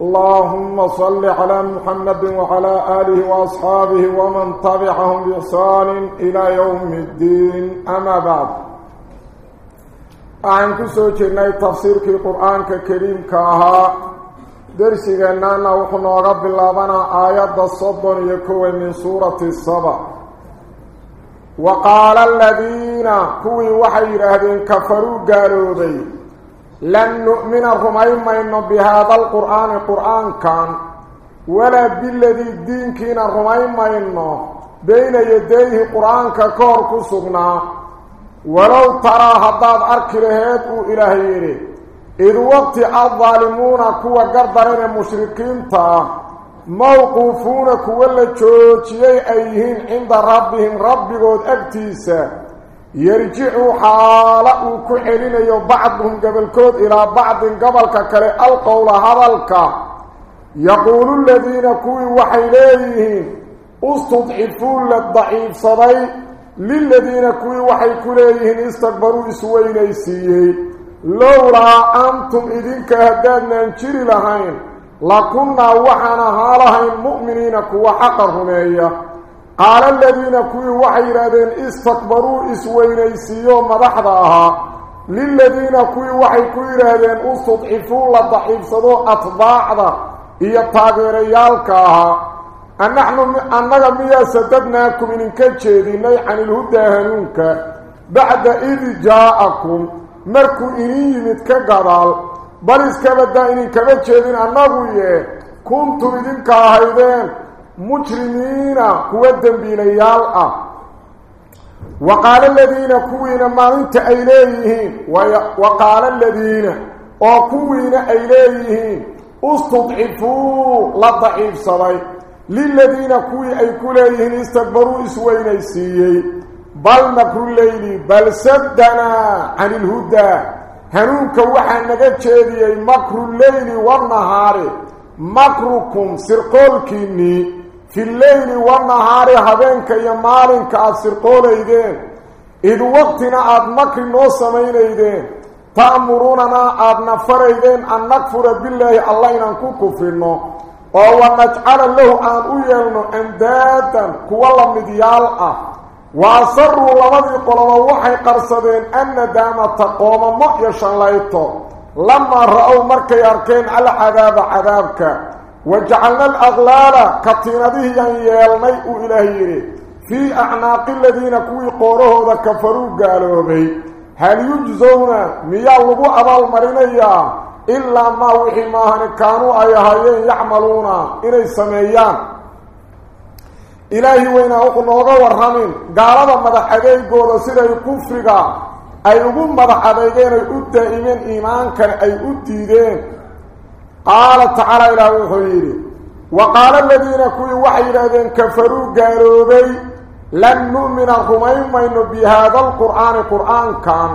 اللهم صل على محمد وعلى آله وأصحابه ومن تبعهم بإحسان إلى يوم الدين. أما بعد. أعن كسوچنا تفسير في القرآن الكريم كاها درسنا وحنا رب الله آيات الصدر يكون من سورة الصبا وقال الذين كوي وحي رهدين كفروا قالوا ذي لن نؤمن رميمين بهذا القرآن القرآن كان. ولا بالذي الدين كينا رميمين بين يديه قرآن ككور كسغنا ولو ترى هداد أرك إلهيري. إذ وقت الظالمون كوا قردرين المشركين تا. موقوفون كوا اللي أيهين عند ربهم. ربي قد يرجعوا حالا كحلين بعضهم قبل كود إلى بعض قبل ككري القول هذلك. يقول الذين كوي وحيليهم استضعفون للضعيف صدي للذين كوي وحي كليهم استكبروا إسوين إسيه لولا أنتم إذن كهدادنا انشري لهين لكنا وحنا هالهين قال الذين كوي وحي رادين استكبروا إسوينيسيو مدحدها للذين كوي وحي كوي رادين استضعفوا لضعيف صدو أطباعدا إيا تاغيريالكاها أن نحن أننا ميا سددناكم إن كتشيدين عن الهدى هنونك بعد إذ جاءكم مركو إني متكقرال بل إسكبدا إني كبتشيدين أنه كنتم إذن كاهيدين مجرمين كوا دنبيليال آه. وقال الذين كوين ما انت ايليهين وقال الذين أو كوين استضعفوا لضعيف صدي للذين كوي أي كليهين استكبروا إسوين ايسيي بل مكر الليل بل سدنا عن الهدى. هنونك وحا نجد مكر الليل والنهار. مكركم سرقولكيني في الليل والنهار هبينك يا مالك أسرقول إيدين. إذ وقتنا أد مكر نو سمين إيدين. تأمروننا أد نفر إيدين أن نكفر بالله الله ينكو كفرنا ونجعل له أن أيلنا أندادا كوالا مديال أه. وأصروا لماذا قلوا وحي قرصدين أن دام تقوم مؤيشا لايتو لما رأوا wajacalna alaqlaala katiinadihii yaan yeelnay uu ilaahay yidhi fii acnaaqi aladiina kuwii qoorahooda kafaruu gaaloobay hal yujsowna miyaa lagu abaalmarinayaa ilaa maa wixii maahani kaanuu ay ahaayeen yacmaluuna inay sameeyaan ilaahi weynaa wuxuu nooga warramin gaalada madax adeegooda siday kufriga ay ugu madax adeegeen ay u daa'imeen iimaankana ay u diideen قال تعالى إلى وحيري وقال الذين كوي وحي لذين كفروا قالوا بي لن نؤمن الرمين بهذا القرآن القرآن كان.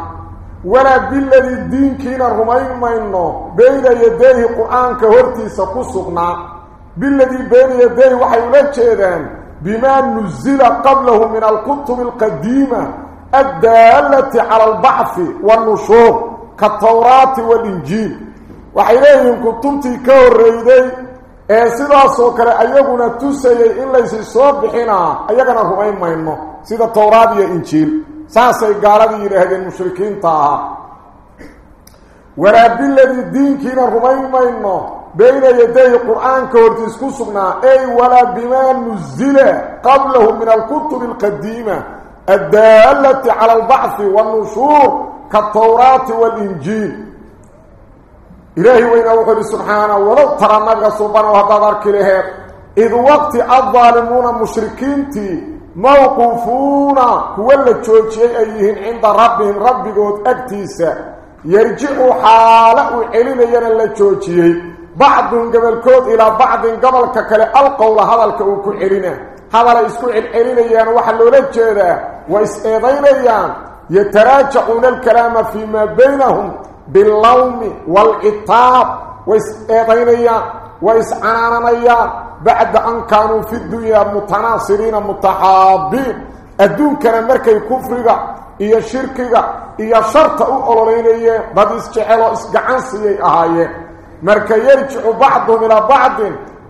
ولا بالذي الدين كينا الرمين مينو بين يديه القرآن كهرتي سقصقنا. بالذي بين يديه وحي لجيدان بما نزل قبله من الكتب القديمة الدالة على البعث والنشور كالتوراة والإنجيل. وحيرين كنتمتي كور ريدي سيدا سوكرة أيقنا تسي إلاي سيصوب بحنا أيقنا هو أين مهمو سيدا تورادي إنجيل ساسي قالدي رهدي المشركين طاها ورب الذي دين كنا هو أين مهمو بين يدي القرآن كورتسكسنا أي ولا بما نزل قبله من الكتب القديمة الدالة على البعث والنشور كالتوراة والإنجيل إلهي وإنه وخبه سبحانه ولو ترى نبغى سبحانه وهذا دارك إليه إذ وقت الظالمون مشركين تي موقفون كوالا تشوكي أيهن عند ربهم ربي قد أكتيسا يرجعوا حالا وعلينا ينا اللي تشوكي بعض قبل كود إلى بعض قبل ككالي ألقوا هذا الكوكو علينا. هذا لا يسكو علينا ينا وحلو لجينا وإس أيضينا ينا يتراجعون الكلام فيما بينهم. باللوم والعطاب وإسعانانيا وإسعانانيا بعد أن كانوا في الدنيا متناصرين متحابين. الدون كان مركا يكفرقا إيا شركقا إيا شرطة أولينيا بعد إسجعلوا إسجعانسيا إهايا مركا يرجعوا بعضهم إلى بعض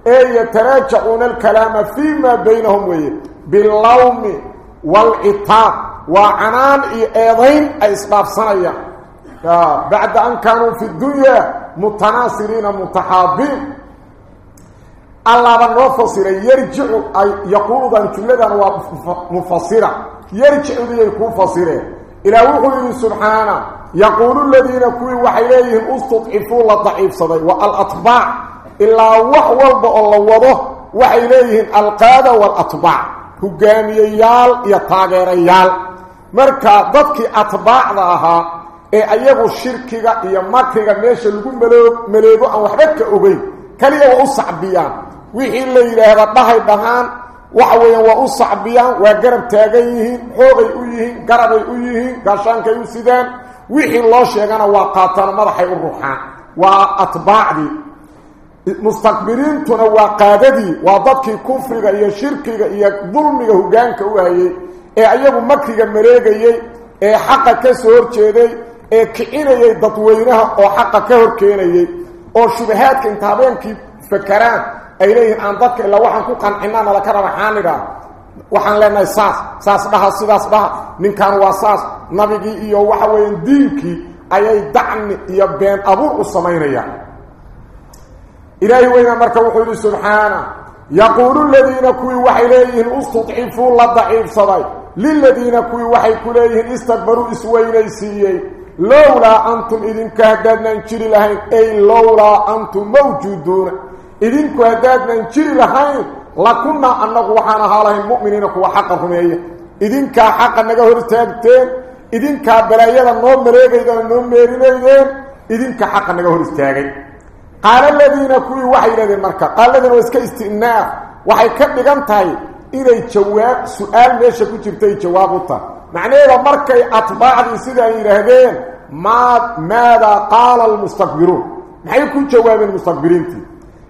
أي يتراجعون الكلام فيما بينهم باللوم والعطاب وعنان إيضين أي إسباب صنعيا آه، بعد أن كانوا في الدنيا متناصرين متحابين. الله بن وفصيرا يرجع يقول ذلك لدينا مفصيرا يرجع ليكون فصيرا إلى وقل سبحانه يقول الذين كوي وحيليهم استطعفوا ضعيف صدي. والأطباع إلا وحوى الله وضه وحيليهم القادة والأطباع هجامي يال يطاقر يال مركا ضدك أطباع ذاها. Ee ayagu shirkiga iyo makriga meesha lagu maloo maleego aan waxba ka ogeyn kaliya waa u sacbiyaan wixii la yidhaahda dhahay dhahaan waxa weeyaan waa u sacbiyaan waa garab taagan yihiin xoogay u yihiin garabay u yihiin gaashaankay u sidaan wixii loo sheegana waa qaataan madaxay u ruxaan waa atbaacdii mustakbiriintuna waa qaadadii waa dadkii kufriga iyo shirkiga iyo dulmiga hogaanka u hayay ee ayagu makriga mareegayey ee xaqa ka soo horjeeday ee kicinayay dadweynaha oo xaqa ka hor keenayey oo shubahaadka inta habeenkii fakeraan ay leeyihiin aan dadka ilaa waxaan ku qancinaa nala ka raba xaanidha waxaan leenahay saas saas dhaha sidaas dhaha ninkan waa saas nabigii iyo waxa weeyaan diinkii ayay dacni iyo been abuur u samaynayaan. Ilaahi weyna marka wuxuu yidhi subxaana yaquulu ladiina kuwii waxay leeyihiin istudcifuu la daciifsaday. Liladiina kuwii waxay ku leeyihiin istakbaruu isweynaysiiyey lowlaa antum idinka haddaadnaan jiri lahayn ay lowlaa antum mawjuuduuna idinku haddaadnaan jiri lahayn lakunnaa annagu waxaan ahaa lahayn mu'miniina kuwa xaqa rumeeya idinkaa xaqa naga hor istaagteen idinkaa balaayada noo mareegaydana noo meerinaydeen idinka xaqa naga hor istaagay qaala aladiina kuwii waxay yidhahdeen marka qaaladina waa iska istinaaf waxay ka dhigan tahay inay jawaab su-aal معنيه مركه أطباعي سيده ما ماذا قال المستكبرون؟ ما يكون جواب المستكبرين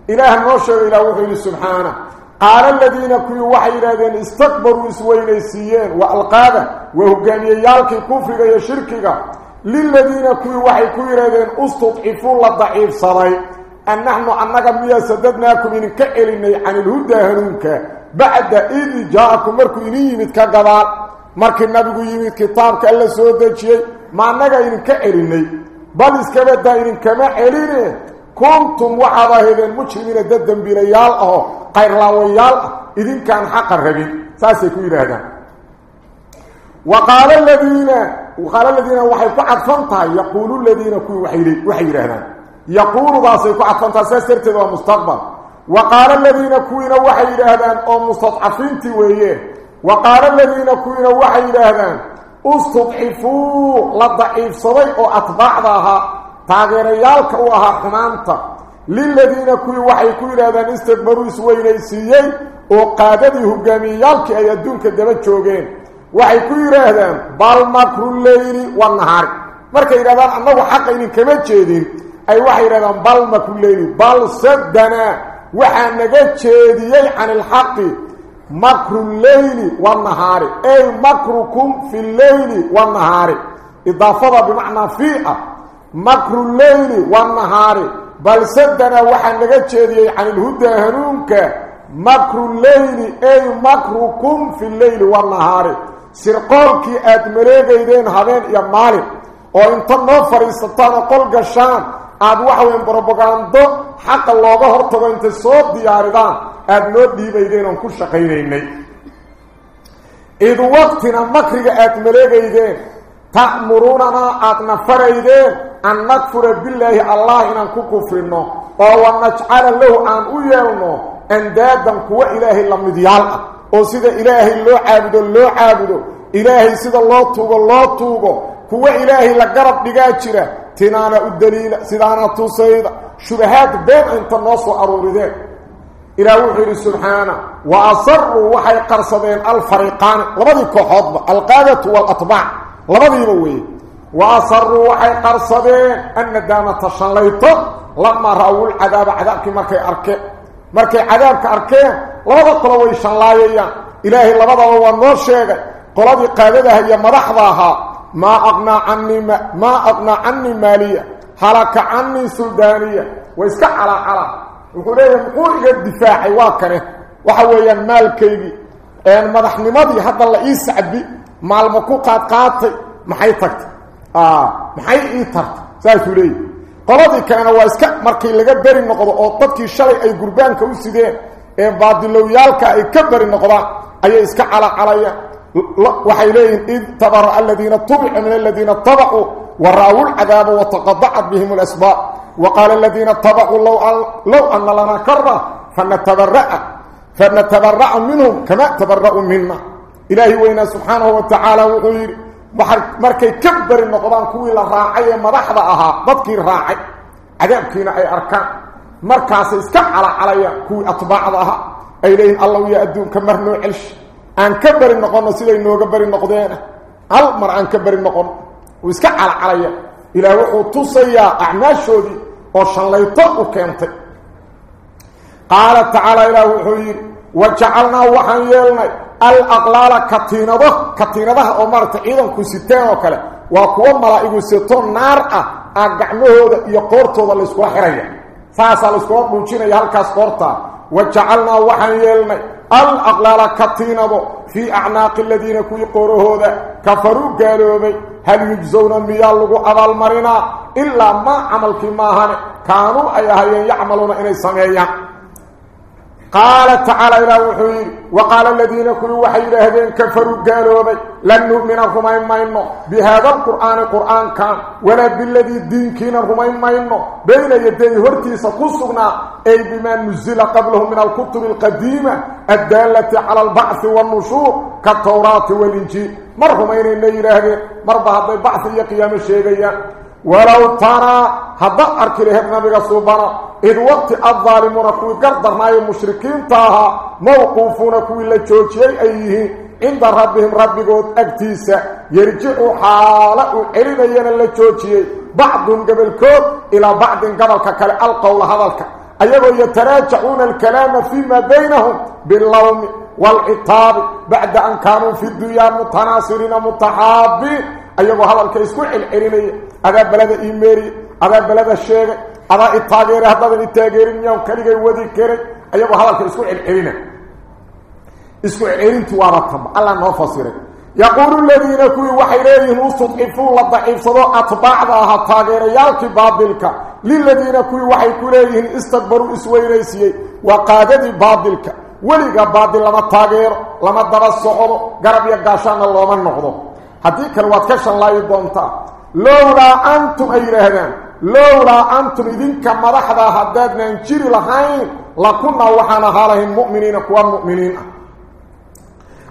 إله نوش إلى وحي سبحانه. قال الذين كل وحي يرهدين استكبروا سوينيسيين والقاده وهو كان يالك كفر يا شركك. للذين كل وحي يرهدين استضعفوا للضعيف صري أن نحن أنك ميا سددناكم من كئل عن الهدى هنوك بعد إذ جاءكم مركو يني متكغبال markii nabigu yimid kitaabka alla soo dejiyey ma annaga idinka celinay bal iskabadaa idinkama celine kuntum waxaad ahaydeen mujrimiina dad dembiilayaal ahoo qayrlaawayaal ah idinkaan xaqa rabin saasay ku yidhaahdaan qaala aladiina qaala aladiina waxay ku cadfan tahay yaquulu ladiina kuwii waxay yidhaahdaan yaquuludaasay ku cadfan tahay saas darteed waa mustaqbal qaala aladiina kuwiina waxay yidhaahdaan oo mustadcafiintii weeyeen daciifsaday oo atbaacda ahaa taageerayaalka u ahaa xumaanta liladiina kuwii waxay ku yidhaahdaan istakbaruu isweynaysiiyey oo qaadadii hogaamiyeyaalkii ay adduunka daba joogeen waxay ku yidhaahdaan bal makru leyli wanahaari markay yidhahdaan annagu xaqa idinkama jeedin ay waxay yidhahdaan bal makru leyli bal saddanaa waxaa naga jeediyey can ilxaqi makru leyli wanahaari ay makrukum fi lleyli wanahaari idaafada bimacnaa fiica makru leyli wanahaari bal saddanaa waxaa naga jeediyey can ilhudaa hanuunka makru leyli ay makrukum fi lleyli wanahaari sirqoolkii aada mareegaydeen habeen iyo maalin oo inta noo fadhiisataan oo qol gashaan aada waxa weyn brobagando xaqa aada noo dhiibaydeen oon ku shaqaynaynay id waqtina makriga aada maleegaydeen ta'muruunanaa aadna faraydeen an nakfura billaahi allah inaan ku kufrino oo wanajcala lahu aan u yeelno andaadan kuwa ilaahay la midyaal ah oo sida ilaahay loo caabudo loo caabudo ilaahay sida loo tuugo loo tuugo kuwa ilaahay la garab dhigaa jira tinaana u daliila sidaana tusayda shubahaad been inta noo soo aruurideen إلى وحي سبحانه. واصر وحي قرصبين الفريقان. لبدي كحض القادة والأطباع. لبدي وي واصر وحي قرصبين أن دام تشليط لما راوا العذاب عذاب كما كي اركه مركي عذاب كاركه لبد قلو وي شلايا. إلهي لبد هو نو شيغ. قلو قادة ما أغنى عني ما, ما أغنى عني مالية. هلك عني سلطانية. ويسكع على على wuxuu leeyahay muxuu iga difaacay waa kane waxa weeyaan maalkaygii madaxnimadii hadda la ii sacbi maalmo ku qaadqaatay maxay tagtay maxay ii tartay saasuu leeyahy qoladii kalena waa iska markii laga beri noqdo oo dadkii shalay ay gurbaanka u sideen ee baadilowyaalka ay ka beri noqdaan ayay iska calaacalayaan waxay leeyihiin id tabara aladiina tubicu min aladiina tabacuu waraawu lcadaaba wataqadacat bihim lasbaab وقال الذين اتبعوا لو, لو أن لنا كرة فنتبرأ فنتبرأ منهم كما تبرأوا منا. إلهي وإنا سبحانه وتعالى وغير مركي كبر النقضان كوي لراعي مرحضة أها. ضدكي راعي. عذابكينا أي أركان. مركاس اسكع على علي كوي ذاها أي لين الله يأدون كمرنو علش أن كبر النقضان سيدي إنه كبر النقضان ألمر أن كبر النقضان واسكع على علي إلى وحو تصيا وشليطه كنت قال تعالى إلى وحو وجعلنا وحن يلنا الأقلال كتينده كتينده أمرت إذن كستين وكلا وكوا ملائكو ستون نار أقعمه يقورتو ذا لسكوا حرية فاسا لسكوا موجين يهلكاس قورتا وجعلنا وحن يلنا الأقلال كتينده في أعناق الذين قوره ذا كفروا قالوا بي هل يجزون ميال لغو أبال مرنا إلا ما عملك ماهن كانوا أيها يعملون إني سميعا قال تعالى إلى وحير وقال الذين كلوا وحي لهذين كفروا قالوا بي لن نؤمنكم إما إنه بهذا القرآن القرآن كان ولا بالذي الدين كينهم إما إنه بين يديه هرتي سقصنا أي بما نزل قبلهم من الكتب القديمة الدالة على البعث والنشور كالتوراة والإنجيل. مرهم أين إنه يرهدين مرضى هذا البعث يقيام الشيغيان ولو ترى هذا أرك له النبي صوبنا إذ وقت الظالمون كوي قردرنا المشركين تاها موقوفون كوي لجوجي أيه عند ربهم ربكود أكتيسة يرجعوا حالة إلينا لجوجي بعضهم قبل كود إلى بعض قبل ككال القول هذا أيضا يتراجعون الكلام فيما بينهم باللوم والعطاب بعد أن كانوا في الدنيا متناصرين متحابين. أيضا هذا الكيس كل العلمية هذا بلد إيميري هذا بلد الشيخ هذا التاجير هذا التاجير يوم كلي ودي كري أيضا هذا الكيس كل العلمية اسكو عين توارتم الله نو فسر يقول الذين كوي وحيرين استضعفوا لضعيف صدوا اتباعها تاجيريالك بابلك للذين كوي وحي كليهن استكبروا اسويريسي وقاددي بابلك ولغا بابل لما تاجير لما دبا سوخدو غرب يا غاشان لوما نقدو hadii kale waad ka shanlaayi doontaa. Antum ay yidhaahdaan lowlaa antum idinka madaxda haddaadnaan jiri lahayn lakunnaa waxaan ahaa lahayn mu'miniina kuwa mu'miniin ah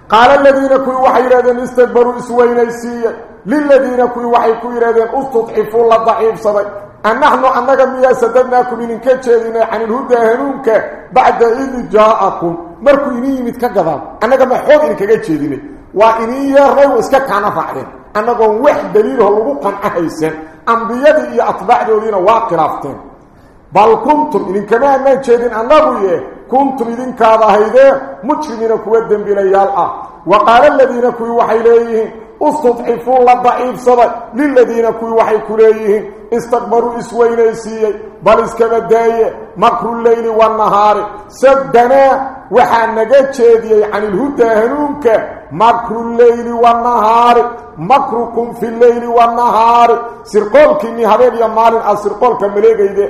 qaala aladiina kuwii waxay yidhahdeen istakbaruu isweynaysiiye liladiina kuwii waxay ku yidhahdeen ustudxifuu la daciifsaday annaxnu annaga miyaa sadadnaakum idinka jeedinay can ilhudaa hanuunka bacda id jaa'akum markuu idin yimid ka gadaan annaga ma xoog idinkaga jeedinay waa idin yeernay iska kaana raacdeen انغو وخ دليل هو لو قن احيسن انبيياد اي اتباع دولينا واقرافتين بل كنتم ان كما ما جيدن انغو ي كنتم ان كاد هيده مجرمين كو دنبيليال آه وقال الذين كوي وحي ليه استضعفوا للضعيف صبا للذين كوي وحي كليه استكبروا اسويليسي بل اسكب الداية مكر الليل والنهار سدنا وحا نجد شادي عن الهدى هنونك مكر الليل والنهار مكركم في الليل والنهار سرقولك إني هذين يمالين السرقولك مليقيدة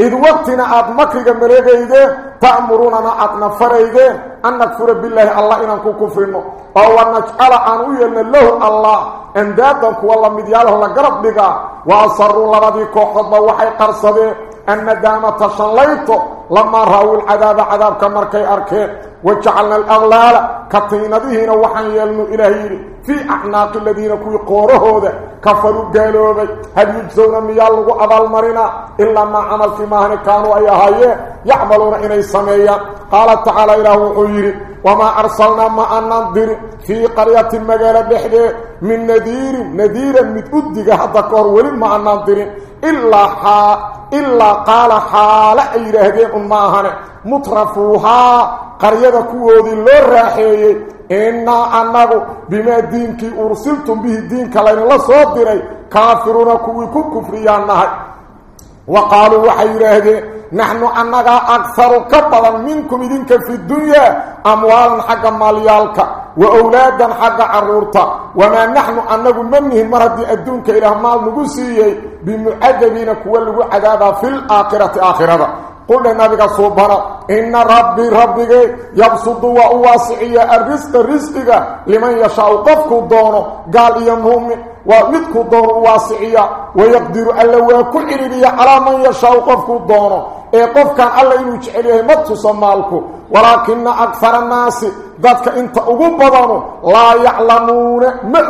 إذ وقتنا أد مكرك مليقيدة تأمروننا أدنا فريقة أن نكفر بالله الله إنا كفرنا أو أن نجعل أنوية لله الله إن دادنك والله مدياله لقرب لك وأصروا لبدي كوحضة وحي قرصده أن ندامة شليت لما رأوا العذاب عذاب كمركي أركي وجعلنا الأغلال كتين ذهن وحن يلن إلهيري في أعناق الذين كوي قوره كفروا قالوا بي هل يجزون ميالغو أبال مرنا إلا ما عمل في ماهن كانوا أي هاي يعملون إني سميا قال تعالى إله حيري وما أرسلنا ما أننظر في قرية المجالة بحده من نذير نذيرا متأدق حتى كور ولم ما أننظر إلا, حا ilaa qaala xaale ay yidhaahdeen un ma ahane mutrafuuhaa qaryada kuwoodii loo raaxeeyey innaa annagu bimaa diinkii ursiltum bihi diinka laynula soo diray kaafiruuna kuwii ku kufriyaa nahay. Wa qaaluu waxay yidhaahdeen نحن أنك أكثر كبضا منكم إذنك في الدنيا أموالا حق ماليالك وأولادا حق عرورتا وما نحن أنك منه مرد أدونك إلى مال نقسيه بمعجبين كوالو عذابا في الآخرة آخرة. قل النبي صبحنا إن ربي ربي يبسط وأواسعي الرزق الرزق لمن يشاء. قفك الدونه قال ينهم ومدك الدونه واسعي ويقدر ألا وكل إلي على من يشاء قفك الدونه إيه قفك ألا ينوش عليه مالك ولكن أكثر الناس ذاتك انت أقبضانه لا يعلمون ما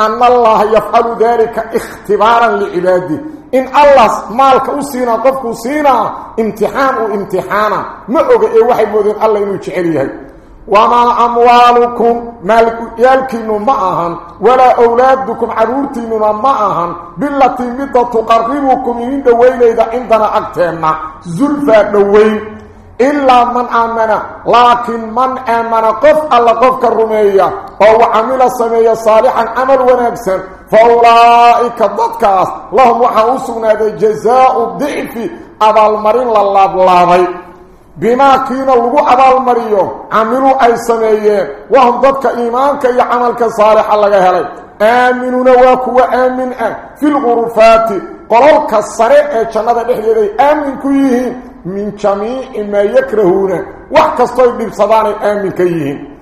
أن الله يفعل ذلك اختبارا لعباده إن الله مالك أسينا قفك أسينا امتحان وامتحانا ما أوجه إيه واحد مودين الله ينوش عليه وما أموالكم مالك يالكين معهم ولا أولادكم عرورتين معهم بالتي مدة تقربكم من دوين إذا عندنا أكتنا زلفة دوين إلا من آمن لكن من آمن قف الله قف كالرمية وهو عمل سمية صالحا عمل ونكسا فأولئك الضدكاس. لهم وحاوسون هذا جزاء الضعف. أبا المرين لله بلاضي بما كينا لغو أبا المريو عملوا أي سمية وهم ضدك إيمانك يعملك صالحا لغا آمنون واكوا آمن في الغرفات قرارك السريع جنة بحيدي آمن كيهين من جميع ما يكرهون. وحكستوي ببصدان آمن كيهين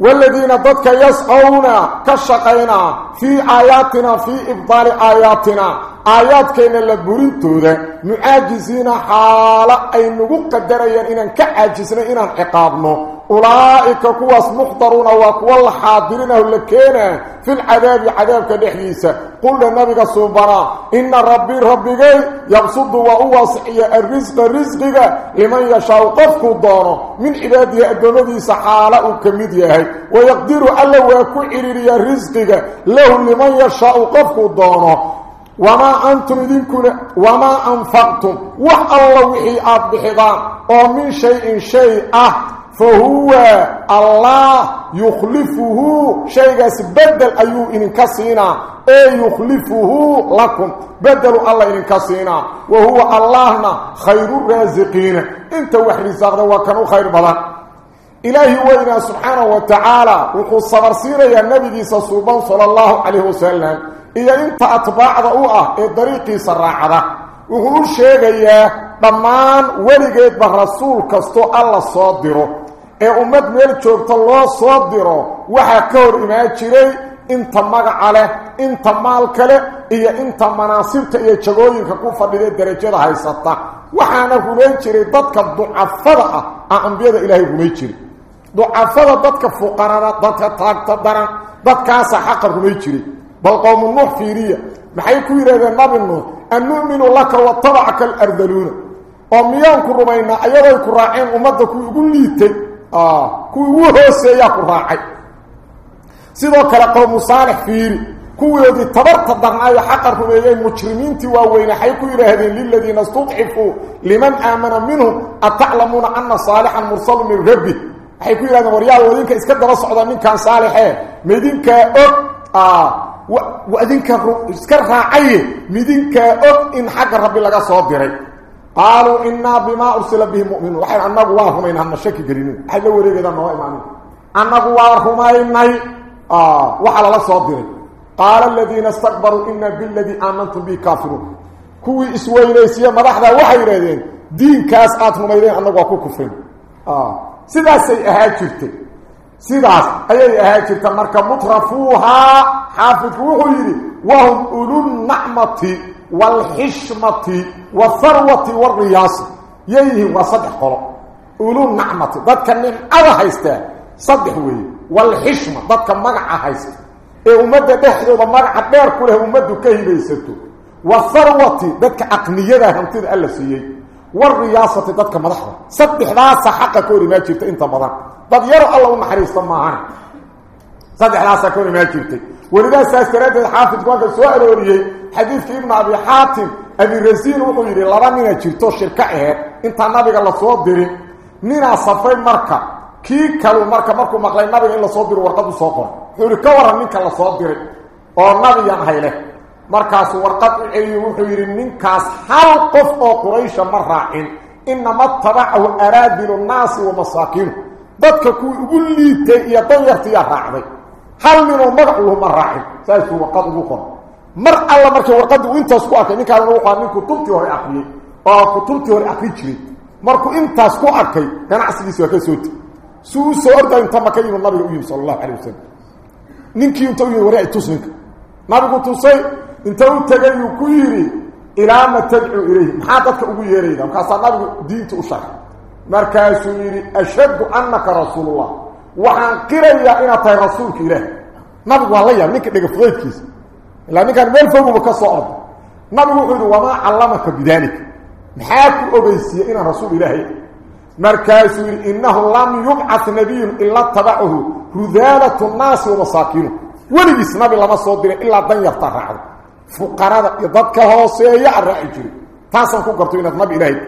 والذين ضدك يسعون كشقينا في آياتنا في إبطال آياتنا. آيات كينا لبرنتو ذا معاجزين حالا أي نقو قدريا إنا كعاجزنا إنا عقابنا أولئك كواس مخضرون وكوا الحاضرين لكينا في العذاب عذاب كدحيسة قل للنبي صبرا إن ربي ربي يبصد وأواسعي الرزق الرزق لمن يشاء قفك الدار من عباده الدمدي سحالة كمديه ويقدر ألا ويكون إلي الرزق له لمن يشاء قفك الدار وما أنتم إذنكم وما أنفقتم. الله وحي أبحضان ومن شيء شيء أه فهو الله يخلفه. شيء بدل أيو إن كسينا. أي يخلفه لكم. بدلوا الله إن كسينا. وهو اللهنا خير الرازقين. إنت وحري ساقنا وكانوا خير بلان إلهي وإنا سبحانه وتعالى وقل صبر سيرا يا النبي صلى الله عليه وسلم ah raacda wuxuu u sheegayaa dhammaan weligeedba rasuul kastoo alla soo diro ee ummad meel joogta loo soo diro waxaa ka hor imaan jiray inta magaca leh inta maalka leh iyo inta manaasibta iyo jagooyinka ku fadhida darajada haysata waxaana rumayn jiray dadka ducafada ah aa ambiyada ilaahay rumay jiray ducafada dadka fuqarada dadka taagta daran dadkaasa xaqa rumay jiray بل قوم النوح فيريا محيكو يريد النبي النوح أن نؤمن لك وطبعك الأرذلون وميان كرمينا أيضا كراعين أمدك يقول ليتي آه كو وهوسي كراعي سيدو كلا قوم صالح فيري كو يدي تبرت الضغناء حق الرميين مجرمين تواوين حيكو يريدين للذين استضعفوا لمن آمن منهم أتعلمون أن صالحا مرسل من ربه حيكو يريدين وريال ودينك اسكدر صعدا من كان صالحين مدينك أب آه وأذنك اسكرها عيه مدينك أك إن حق ربي لك صادري قالوا إنا بما أرسل به مؤمنون وحير أنه وارهم إنهم الشكي قرينين حيث وريق إذا ما هو إمامين أنه وارهم إنه آه وحل الله صادري قال الذين استكبروا إنا بالذي آمنتم به كافرون كوي إسوي ليسيا مدحدا وحي ريدين دين كاس آتهم إذين أنه وكو كفرين آه سداس اهات جرتي سداس اي اهات جرتي مركه مطرفوها حافظوه يري وهم اولو النعمه والحشمه والثروه والرياس يي وصدح قر اولو النعمه ذاك النعم ارى هيستا صدح وي والحشمه ذاك مرعى هيستا اي امد دخل ومرعى دير كله امد كهيبيستو والثروه ذاك اقنيه هانتيد الله سيي والرياسة تدك مضحرة سبح راسة حق كوري ما جبت انت مضحرة طب يرو الله ومحريص طمعان سبح راسة كوري ما جبت ولذا ساسترات الحافظ قوانت السؤال وريه حديث ابن عبي حاتم. أبي رزيل وقويري لرامينا جبتو شركة اهر انت النبي قال صوت ديري. نينا صفين مركة. كي كالو مركة مركو مقلين نبي قال صوت ديري ورقدو صوت ديري. يقول كورا نينك الله صوت ديري. ونبي ينهي له markaasuu warqad u celiyo wuxuu yidhi ninkaas hal qof oo quraysha ma raacin inama tabacahu araadilu nnaasi wa masaakiinu dadka kuwii ugu liitay iyo danyartiyaa raacday hal ninoo magac luhuma raacin saasuu warqad ugu qora mar alla markii warqadda uu intaas ku arkay ninkaasna wuxuu aha nin kutubtii hore akriyey oo kutubtii hore akri jiray markuu intaas ku arkay ganacsigiisi waa ka soo tegi suu u soo orday inta maka yimid nabiga u yimi sala allahu calay wasalam ninkii inta u yimid wari ay tus ninka nabigu tusay inta u tegay uu ku yidhi ilaa ma tadcuu ilayhi maxaa dadka ugu yeerayda markaasaa nabigu diinta u sharxay markaasuu yidhi ashhadu annaka rasuulullah waxaan qirayaa inaad tahay rasuulka ilaah nabigu waa la yaab ninka dhega fudaydkiisa ilaa ninkaan meel foguba ka soo orday nabigu wuxuu yidhi wamaa callamaka bidaalika maxaa ku ogeysiiyey inaan rasuul ilaahay markaasuu yidhi innahu lam yubcad nabiyun ilaa tabacahu rudaalatu nnaasi wa masaakiinu weligiis nabi lama soo dirin ilaa dan yarta raacdo فقراء يضدك هوسية الرأيجي تاسم كنت قلت نبي إلهي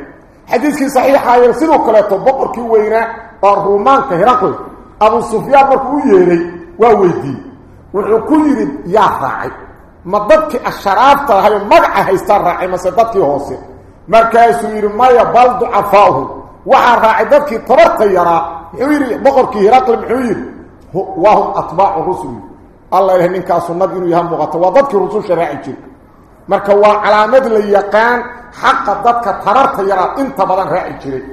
حديث صحيح يرسلوا كلاته بقر كوينة الرومان كهرقل أبو صفيا بكويني وويدي وعكويني يا راعي ما ضدك الشراب تهي مرعا هيستر راعي ما سيضدك هوسية مركز ما يبالد عفاه وعن راعي ضدك ترقيرا يويري بقر كهرقل محويري وهم أطباع رسولي waa dadkii rususha raaci jira marka waa calaamad la yaqaan xaqa dadka tabarta yaraa inta badan raaci jiray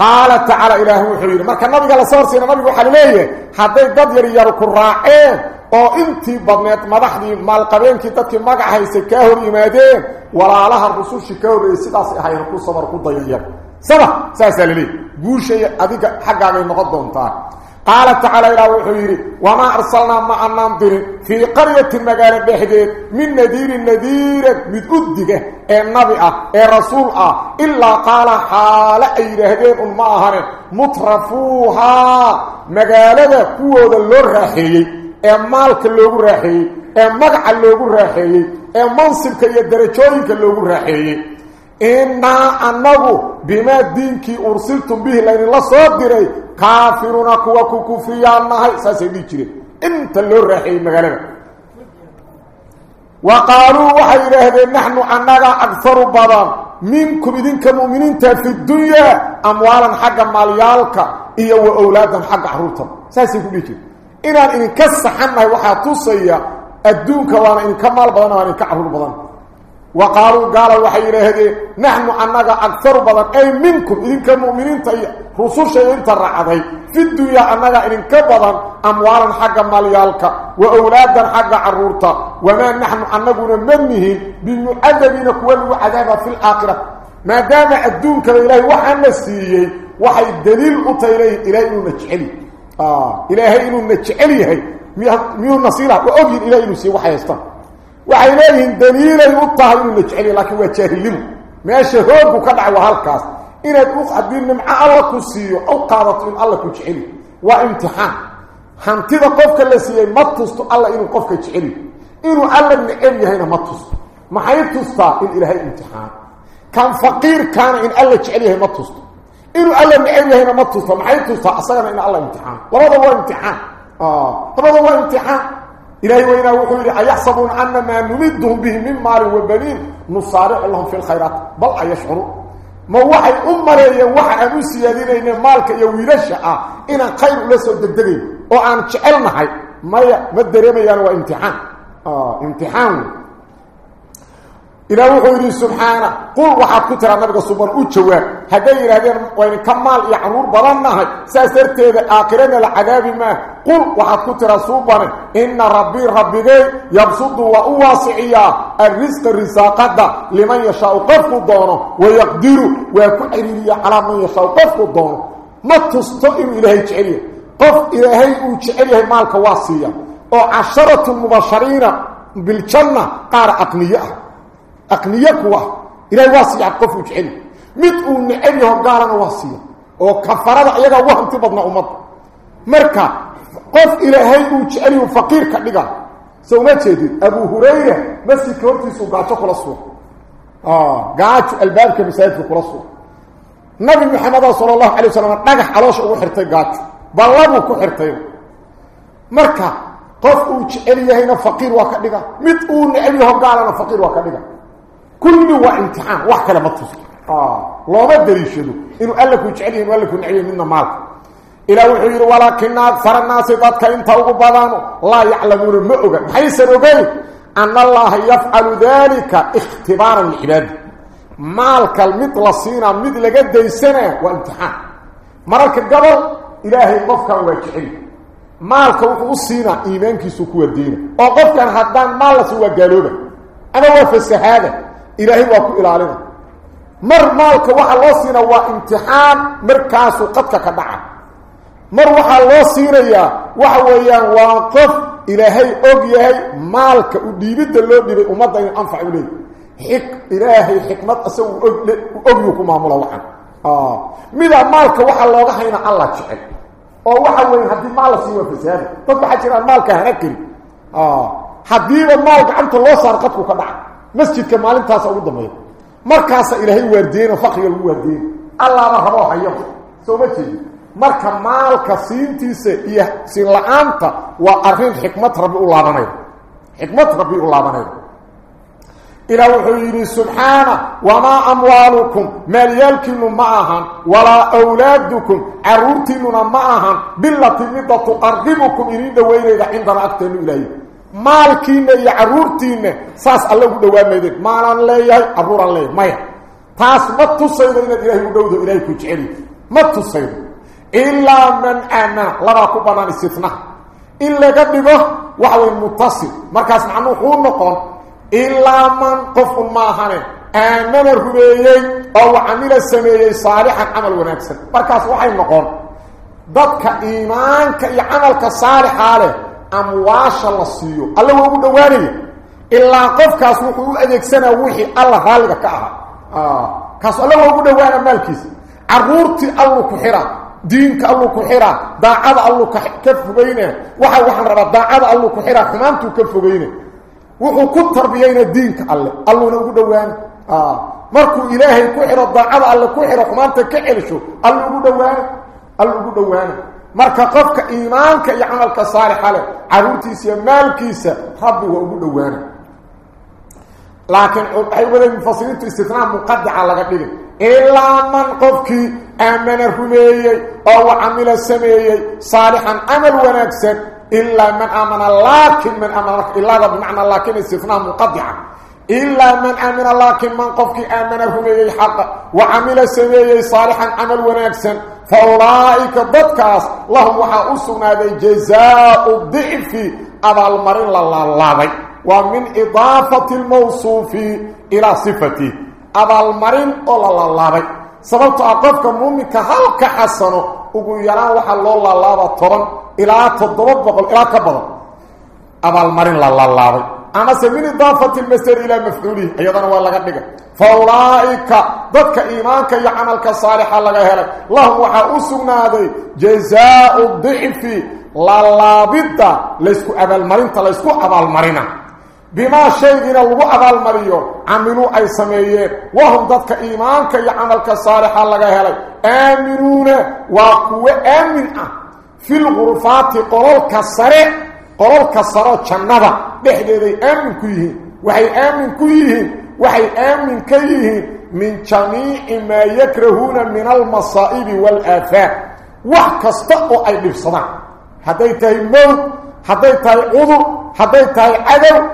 qaala tacaala ilaahu wuxuu yidhi marka nabiga la soo horsiina nabigu waxaa laleeyahay hadday dad yar yar ku raaceen oo intii badneed madaxdii maalqabeenkii dadkii magac haysay kaa hor yimaadeen walaalaha rusushii ka horreeyey sidaas ahayn ku sabar ku dayayar sabar saasaa laleeyahy guushay adiga xaggaagay noqon doontaa قال تعالى إلى وحيري وما أرسلنا مع انامدر في قرية مغارب بحديد من نذير النذير بتدك اي نبي اي رسول آه إلا قال حال اي رهدين ما هر مترفوها مغالبه قود لو رحي اي مالك لو رحي اي مغع لو رحي اي منصب كيه درجوين لو رحي إنا أنه بما دينك أرسلتم به لأن الله صدره كافرونك وككفيا أنه سيدي كري انت اللي الرحيم غلبا وقالوا وحي رهدي نحن أنك أكثر بضان منكم دين كمؤمنين في الدنيا أموالا حقا ماليالك. إيا وأولادا حقا حرورتم سيدي كري إنا إن كسحنا وحاتو سيئا الدونك وأنا إن كمال بضان وأنا إن كحرور بضان وقالوا قالوا وحي رهدي نحن أننا أكثر بلد. أي منكم إذن كالمؤمنين تأي رسول شيئين ترعبين في الدنيا أننا إذن كبدا أموالا حق ماليالك وأولادا حق عرورتا. وما نحن أننا منه بالمؤذبين كوالو في الآخرة. ما دام أدونك إليه وحي آه، نسيه وحي الدليل أطى إليه إليه نجعلي. إليه نجعلي ميون نصيرا وأبين إليه نسيه وحي يستطيع وعينين دليل المطهر المجعل لكن وجاهلين ما شهوك كدعوا هالكاس إن أخ الدين من عرق السيو أو قادت من الله كجعل وامتحان. حانتذا قفك اللي سيئي مطس الله إنه قفك جعل إنه ألا من أمي هنا مطس ما حيبتس فإن إلهي امتحان. كان فقير كان إن ألا جعل هنا مطس إنه ألا من أمي هنا مطس ما حيبتس فأصيغم إن الله امتحان. وراء الله امتحان. آه وراء الله امتحان. إلهي وإنا وحولي أيحسبون أن ما نمدهم به من مال وبنين نصارع لهم في الخيرات بل أيشعرون؟ ما وحي أمري وحي أنوسي إن مالك يويلشع إنا خير لسو الدقدقين. وأن شعلنا هاي ما مدري ما يانوا امتحان. آه امتحان. إلى وحوري سبحانه. قل وحد كتر النبي سبحانه وجواب هذا يرادين وين كمال يعرور بلنها ساسرت آخرين العذاب ما. قل وحد كتر سبحانه. إن ربي ربي يبسط وأواسعيا. الرزق الرزاقة لمن يشاء قفه دونه ويقدر ويكعري على من يشاء قفه دونه ما تستقم إلهي uu jecel yahay maalka waa siiya oo casharatu mubashariina biljanna qaar اقنيكوا إلى واسيع قف وجحل متون ابيهم قالوا واسيه أو كفرها ايغا وقت بدنا امه مركا. قف إلى هيدو جحل وفقير كدغا سو ما تشيد أبو هريرة بس كورتي سو قاطو خلصوا آه. قاط الباب كبسيت في خلصوا نبي محمد صلى الله عليه وسلم دغ خلوش أو خرتي قاط بلغو كخرتي مركا. قف وجحل يهينا فقير وكدغا متون ابيهم قالوا فقير وكدغا كل وامتحان واحد كلمه تفصل آه لو ما أدري شنو. إنه قال لك وجعلين ولا كن عليه منا مالك إلى وحير ولا كنا فرنا صفات كان تو بادام لا يعلمون ما اوغى حيث ربي أن الله يفعل ذلك اختبارا للعباد. مالك المطلسين مثل قد السنة وامتحان. مرك قبل إلهي قف كان وجعلي مالك وصينا إيمانك سو كو دين أو قف كان حدان مالك سو قالوا أنا وفس هذا إلهي واك إلى علينا مر مالك وحا الله سينا وامتحان مركاس قدك كدح مر وحا الله سينا وحا ويا واقف إلهي أوغيهي مالك وديبت لو ديبي أمضى أنفع إليه. حك إلهي حكمت أسو أوغيكم معمولا وحا. آه. ميلا مالك وحا الله حينا الله تشحل أو وحا ويا هدي مالك سينا فسيان طب حاجران مالك هنكي حبيب المالك عمت الله سارقتك كدحك masjidka maalintaasa ugu dambeeya markaasa ilaahay waardiyeyna fakriga lagu waardiyey allaaba raboo hayo soo ma jeedi marka maalka siintiisa iyo siin la-aanta waa arrin xikmad rabbi u laabanayda xikmad rabbi u laabanayda ilaa wuxuu yidhi subxaana wamaa amwaalukum maalyaalkiinu ma ahan walaa awlaadukum caruurtiinuna ma ahan bilati midda tuqaribukum idin dhoweynayda maalkiinna iyo caruurtiinna saas alle ugu dhowaamayden maalaan leeyahay caruuraan leeyahay maya taas ma tusaydo inaad ilaahay u dhowdo ilahay ku jeceli ma tusaydo ilaa man aamana labaa ku bannaan istifnaha in laga dhigo waxa way mutasil markaas macnuu wuxuu noqon ilaa man qofun maahane aamana rumeeyey oo camila sameeyey saalixan camal wanaagsan markaas waxay noqon dadka iimaanka iyo camalka saalixaa leh amwaasha la siiyo alla waa ugu dhowaanaya ilaa qofkaas wuxuu u adeegsanaa wixii alla raalliga ka ahaa kaas alla waa ugu dhowaana maalkiisa caruurtii allu ku xira diinka allu ku xira daacada allu ka fogeyna waxa waxaan rabaa daacada allu ku xira xumaantuu ka fogeyna wuxuu ku tarbiyeyna diinka alle alluna ugu dhowaana markuu ilaahay ku xiro daacada alle ku xiro xumaanta ka celsho allu ugu dhowaana allu ugu dhowaana marka qofka iimaanka iyo camalka saalixa leh caruurtiisa iyo maalkiisa rabbi waa ugu dhowaana laakiin waxay wadeen mufasiriintu istinaa muqadaca laga dhigay ilaa man qofkii aamana rumeeyey oo wa camila sameeyey saalixan camal wanaagsan ilaa man aamana laakin man aamana ilaada bimacnaa laakin istinaa muqadica إلا من أمن الله كم من قفك آمنه بيه الحق وعمل سبيه صالحا عمل ونكسا فأولئك بدكاس لهم وحاوسنا ذي جزاء الضعف أبا المرين لله الله ومن إضافة الموصوف إلى صفتي أبا المرين لله الله سببت أقفك مؤمنك هلك حسن أقول يرى وحا لله الله ترم إلى تضبط بقل إلى كبر أبا المرين لله الله أنا سمين إضافة المسير إلى مفعوله أيضا ولا قد دغ فاولائك ذك إيمانك يعملك صالحا لا هلك. الله وحاسمناده جزاء الضعف لا لا بيتا ابا المرين مرين ليس قبل مرين بما شيء من ابا المرين عملوا أي سمية. وهم ذك إيمانك يعملك صالحا لا هلك. امرون وقوه آمنة. في الغرفات قرر السريع. قرار كسرات جنبا بحديدي آمن كيه وحي آمن كيه وحي آمن كيه من جميع ما يكرهون من المصائب والآثاء وحكستقوا أي بفصنا حديت الموت حديت العذر حديت العذر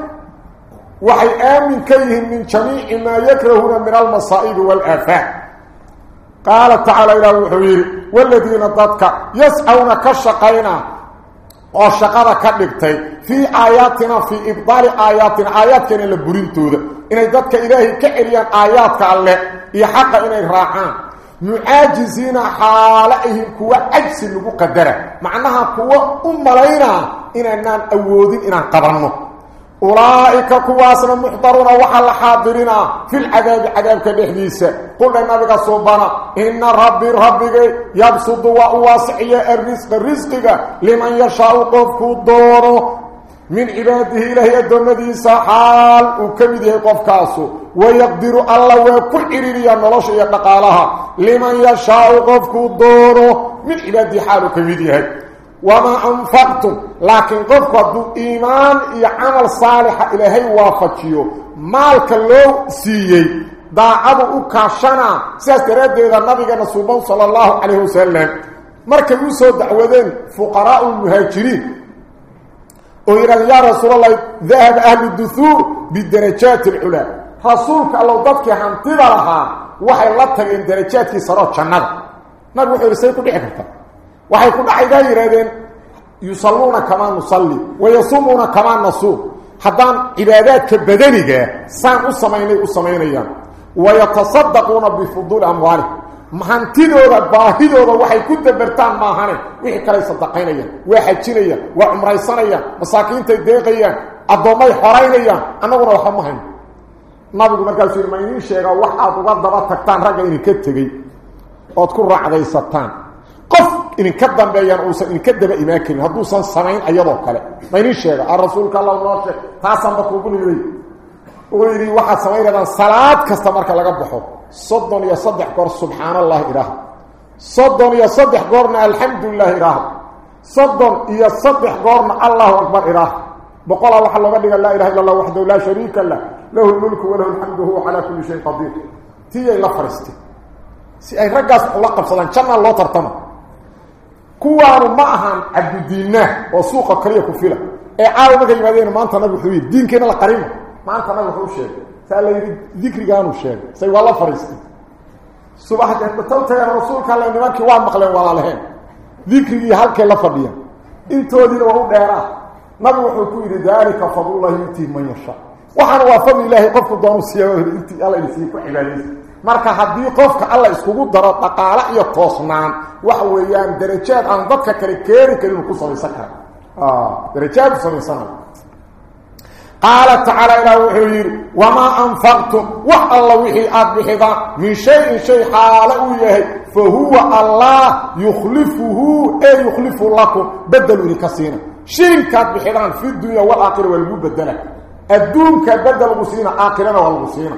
وحي آمن كيه من جميع ما يكرهون من المصائب والآثاء قال تعالى إلى الوحوير والذين ضدك يسعون كشقينه oo shaqada ka dhigtay fii aayaatina fii ibdaali aayaatina aayaadkeena la burintooda inay dadka ilaahay ka celiyaan aayaadka alleh iyo xaqa inay raacaan mucaajiziina xaala'ihim kuwa cajsi lagu qadara macnaha kuwa u malaynaa inaanaan awoodin inaan qabanno ulaa'ika kuwaasna muxdaruuna waxaa la xaadirinaa filcadaabi cadaabka dhexdiisa quldha nabiga suubana إن ربي ربك يبسط وواسعي الرزق رزقك لمن يشاوق في دوره من إباده إلهي الدنة دي سحال وكمي دي قفكاسو ويقدر الله ويكل إريريا نلاش يبقى لها لمن يشاوق في دوره من إباده حالو كمي دي وما أنفقتم لكن قفكت إيمان إيمان يعمل صالح إلهي وافتيو مالك لو سيئي. Daacadu u kaashanaa sidaas daraaddeeda nabigeena suuban sala allahu calayhi wasalam markay u soo dacwadeen fuqaraa'u lmuhaajiriin oo yidhahdeen yaa rasuulallah dahaba ahlu duhuur bidarajaati alculaa rasuulka allow dadkii hantida lahaa waxay la tageen darajaadkii saroo jannada nabigu wuxuu yidhi say ku dhici karta waxay ku dhacaydaa yidhahdeen yusalluuna kamaa nusalli wayasumuuna kamaa nasuum haddaan cibaadaadka badaniga saan u samaynay u samaynayaan wayatasaddaquuna bifuduuli amwaalihim hantidooda baahidooda waxay ku dabartaan maahane wixii kaley sadaqaynayaan waa xajinayaan waa cumraysanayaan masaakiintay deeqayaan addoommay xoraynayaan annaguna waxba ma hayno nabigu markaasuu yidhi ma idiin sheegaa wax aad uga daba tagtaan ragga idinka tegey ood ku raacdaysataan qof idinka dambeeyaan uusan idinka daba imaan karin hadduusan samayn ayadoo kale ma idiin sheega a rasuulka allah noo sheeg taasaanba kuugu nimiday yidhi waxaad samaynaydaan salaad kasta marka laga baxo soddon iyo saddex goor subxaan allah idhaah soddon iyo saddex goorna alxamdulilah idhaah soddon iyo saddex goorna allahu akbar idhaah boqolaa waxaa looga dhiga laa ilaha illa allah waxdahu laa shariika lah lahu lmulku walahu alxamdu huwa calaa kulli shayin qadiir tiyay la fariistay si ay raggaas ula qabsadaan jannaa loo tartama kuwaanu ma ahan cabdidiinnaah oo suuqa kaliya ku fila ee caawa markay yimaadeen maanta nabig wuxuu yidhi diinkeena la qarima maanta nabig wuxuu sheegay saa la yidhi dikrigaanuu sheegay say waa la fadhiistay subaxdatawtagan rasuulka alle nimankii waa maqleen walaalaheen dikrigii halkay la fadhiyaan intoodiina waa u dheeraa nabig wuxuu ku yidhi daalika fadlullahi yutii man yasha waxaana waa fadli ilaahay qofku doonu siiya intii alla idinsiiye ku cibaadaysa marka haddii qofka alla iskugu daro dhaqaale iyo toosnaan waxa weeyaan darajaad aan dadka kale keeni karin ku samaysan kara darajaad ku samaysanayo قال تعالى إلى وحير وما أنفقتم؟ والله وحي ابيحفا من شيء شيء حاله فهو الله يخلفه أي يخلف لكم؟ بدل الكسين شرك بحيران في الدنيا والآخرة والمبدله ادونك بدل المسين آخرنا والمسين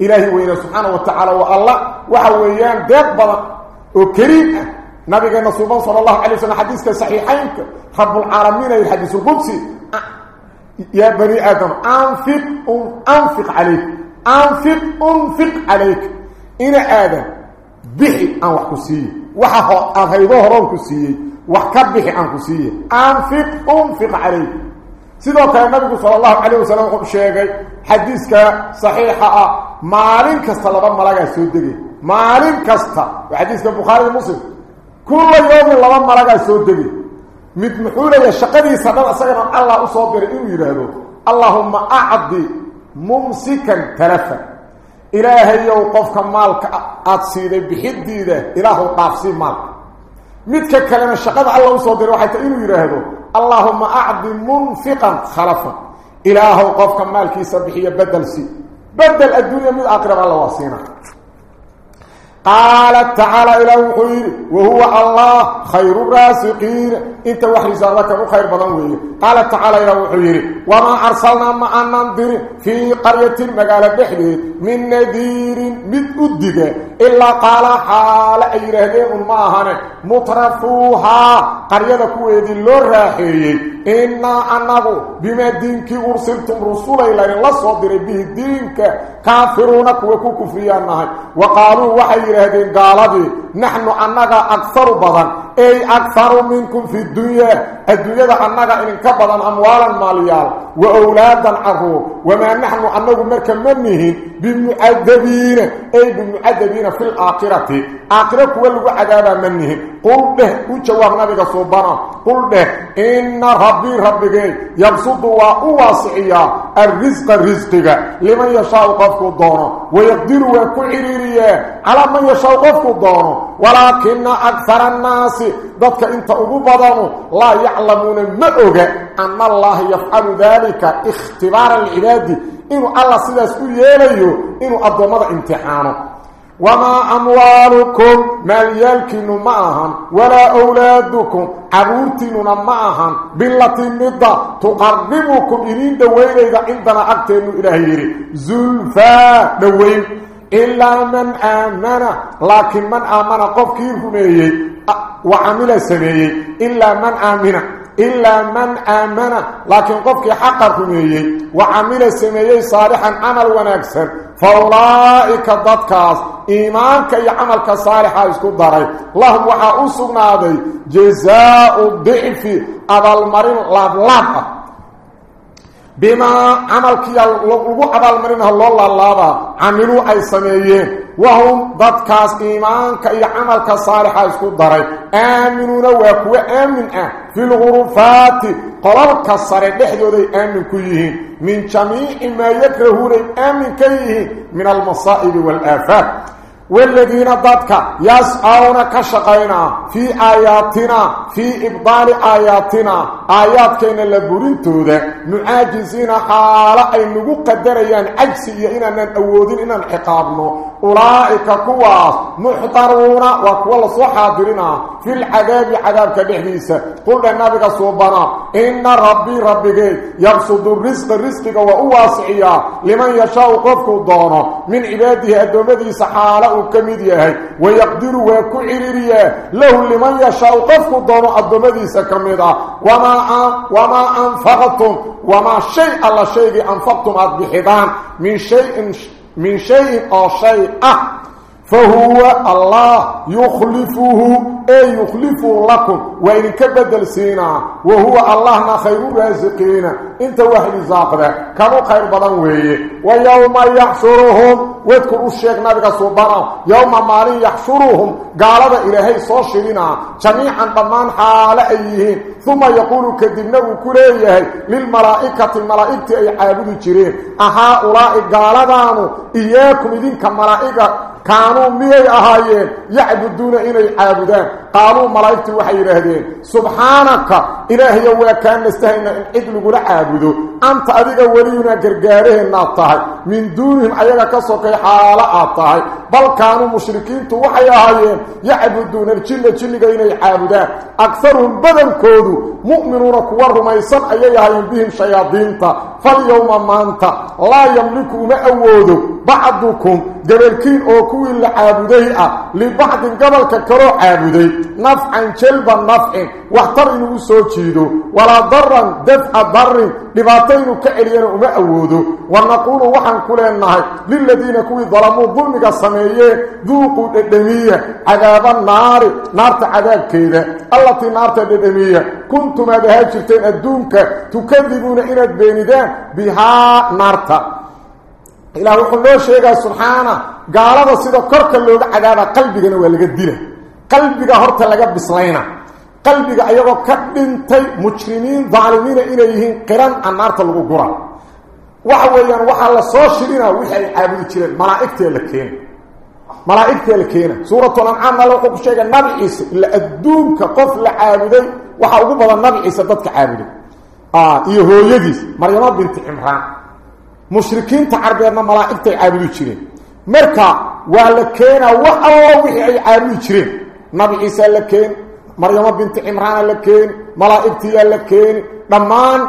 إلهي وين سبحانه وتعالى والله وحويان دبا وكريم. نبينا صلى الله عليه وسلم حديث صحيحين رب العالمين الحديث القدسي يا بني آدم أنفق أنفق عليك أنفق أنفق عليك. أنا آدم به أو حسيه وحا غيبه رو كسيه وحكبه أن كسيه أنفق أنفق عليك. سيدنا النبي صلى الله عليه وسلم شيخ حديثك صحيحه آه. ما لينك طلب ملغا سو دغي ما لينك حديث البخاري ومسلم كل يوم لو ملغا سو mid muxuu leeyahay shaqadiisa dhan isagana allah u soo diray inuu yidhaahdo allaahumma acdi mumsikan talafa ilaahayow qofka maalka aada siiday bixidiida ilaahu dhaafsii maalka midka kalena shaqada alla usoo diray waxay tahay inuu yidhaahdo اللهم أعد منفقا خلفا إلهه قفك مالك يسبحي بدل سي بدل الدنيا من أقرب الله وصينا قال تعالى إلى وحير وهو الله خير الراسقين إنت وحي زالك وخير بضنوه قال تعالى إلى وحير وما أرسلنا مع الننظر في قرية المقالة بحديد من نذير من أدق. إلا قال حال أيرهدين الماهن مترفوها. قرية كويد اللراحي إنا أنه بما دينك أرسلتم رسولا إلى الله صدر به دينك. كافرونك وكو كفريانها وقالوا وحي يرهدين قالوا نحن أنك أكثر بضن أي أكثر منكم في الدنيا؟ الدنيا أنك إن كبضا أموالا ماليال وأولادا عرو. وما نحن أنك مركا منه بمعذبين أي بمعذبين في الآخرة. آخرة كوالو عذابا منه. قل به وجواب نبيك صوبنا قل ده إن ربي ربك يبسط وأواسعيا الرزق رزقك لمن يشاء قفك الدونه ويقدر وكعريريا على من يشاء قفك الدونه ولكن أكثر الناس ذاتك إنت أبو لا يعلمون مأوغا أن الله يفعل ذلك اختبار العباد. إنه الله سيداس يليو إنه الضمد امتحانه. وما أموالكم ماليالكن معهم ولا أولادكم عبورتين معهم بالتي مدى تقربكم إلين دوين إذا عندنا أكتين إلهي زلفا دوين إلا من آمن لكن من آمن قف كيف وعمل سميه. إلا من آمن. إلا من آمن لكن قفك حقا رميه وعمل سميه صالحا عمل ونكسر فأولئك ضدكاس إيمانك يعملك صالحا يسكو داري. لهم وحا أسقنا جزاء الضعف. أبا المرين لابلابا بما عملك يلغو أبا المرين الله لابا عملوا أي سميين. وهم ضدكاس إيمانك يعملك صالحا يسكو داري. آمنون وكوا آمن في الغرفات قرارك الصريح دحدودي آمن كيهين من جميع ما يكرهون آمن كيهين من المصائب والآفات. والذين ضدك. يسعون كشقينا. في آياتنا في إبطال آياتنا. آيات كينا لبورنتو ذا معاجزين حالا. أي نقو قدريان عجسي إنا نأودين إنا نحقابنا. أولئك كواس محضرون وكوال صحادرين في العذاب عذاب كبحديثة قل النبي صوبنا. إن ربي ربك يبسط الرزق. الرزق وأواسعيا لمن يشاء قفك الدونه من عباده كميد يهي ويقدر ويكعريريا له لمن يشاء. قفك الدونه الدومدي سكميدا وما, وما أنفقتم وما شيء الله شيء أنفقتم أدبحضان من شيء من شيء أو شيء فهو الله يخلفه أي يخلفه لكم وإن كبدل سينا وهو الله خير الرازقين. إنت واحد زاقده كانوا خير بدن ويه ويوم يحشرهم واذكروا الشيخ نبيك صبرا يوم مالي يحشرهم قال إلهي صوشرنا جميعا ضمان حال أيهين. ثم يقول كذبنا كليه للملائكة الملائكة أي عابد جرين أهؤلاء قال دانوا إياكم إذن كملائكة كانوا ميي أهايين يعبدون إني عابدان. قالوا ملائكتي وحي يراهدين سبحانك إلهي وكان نستهينا إن ادلق لعابدو أنت اديك ولينا غرغارهن طاي من دونهم ايغا كسوكي حاله طاي بل كانوا مشركين وحي اهايين يعبدون الجن جن اني عابدان أكثرهم بدن كودو. مؤمنون كور ميسن ايغا بهم شياطين فاليوم ما انت لا يملكوا ما أودو. بعضكم جبلكين أو كوي لعابدي لبعض قبل كرو عابدي. نفعا جلبا نفع واحتر إنه سو جيدو. ولا ضرا دفع ضر. لباتين كعلينا وما أودو ونقول وحن كلنا للذين كوي ظلموا ظلمك سميين ذوقوا الدمية عذاب النار. نار عذاب كيدا التي نار الدمية كنتم هذا هاجرتين الدونك. تكذبون إلى البيندان بها نارتا. إله وحن له شيئا سبحانه. قال هذا سيدا كرك اللوغة عذاب قلبك نوالك الدين قلبك هرت لك بسلينا. قلبك أيضا كبنتي مجرمين ظالمين إليهين قران النار تلقوا قرى. وحويا وحا لصوشرين وحي عابد جيرين ملائكتي لكين ملائكتي لكين سورة الأنعام لو شيئا. نبي عيسى إلا أدونك قفل عابدي وحا أقوم النبي عيسى ضدك عابدي آه إيه هو يديس مريم بنت عمران. مشركين تعربينا ملائكتي عابدوا جيرين مركا والكينا وحا نبي عيسى لكين مريم بنت عمران لكين ملائكتي لكين ضمان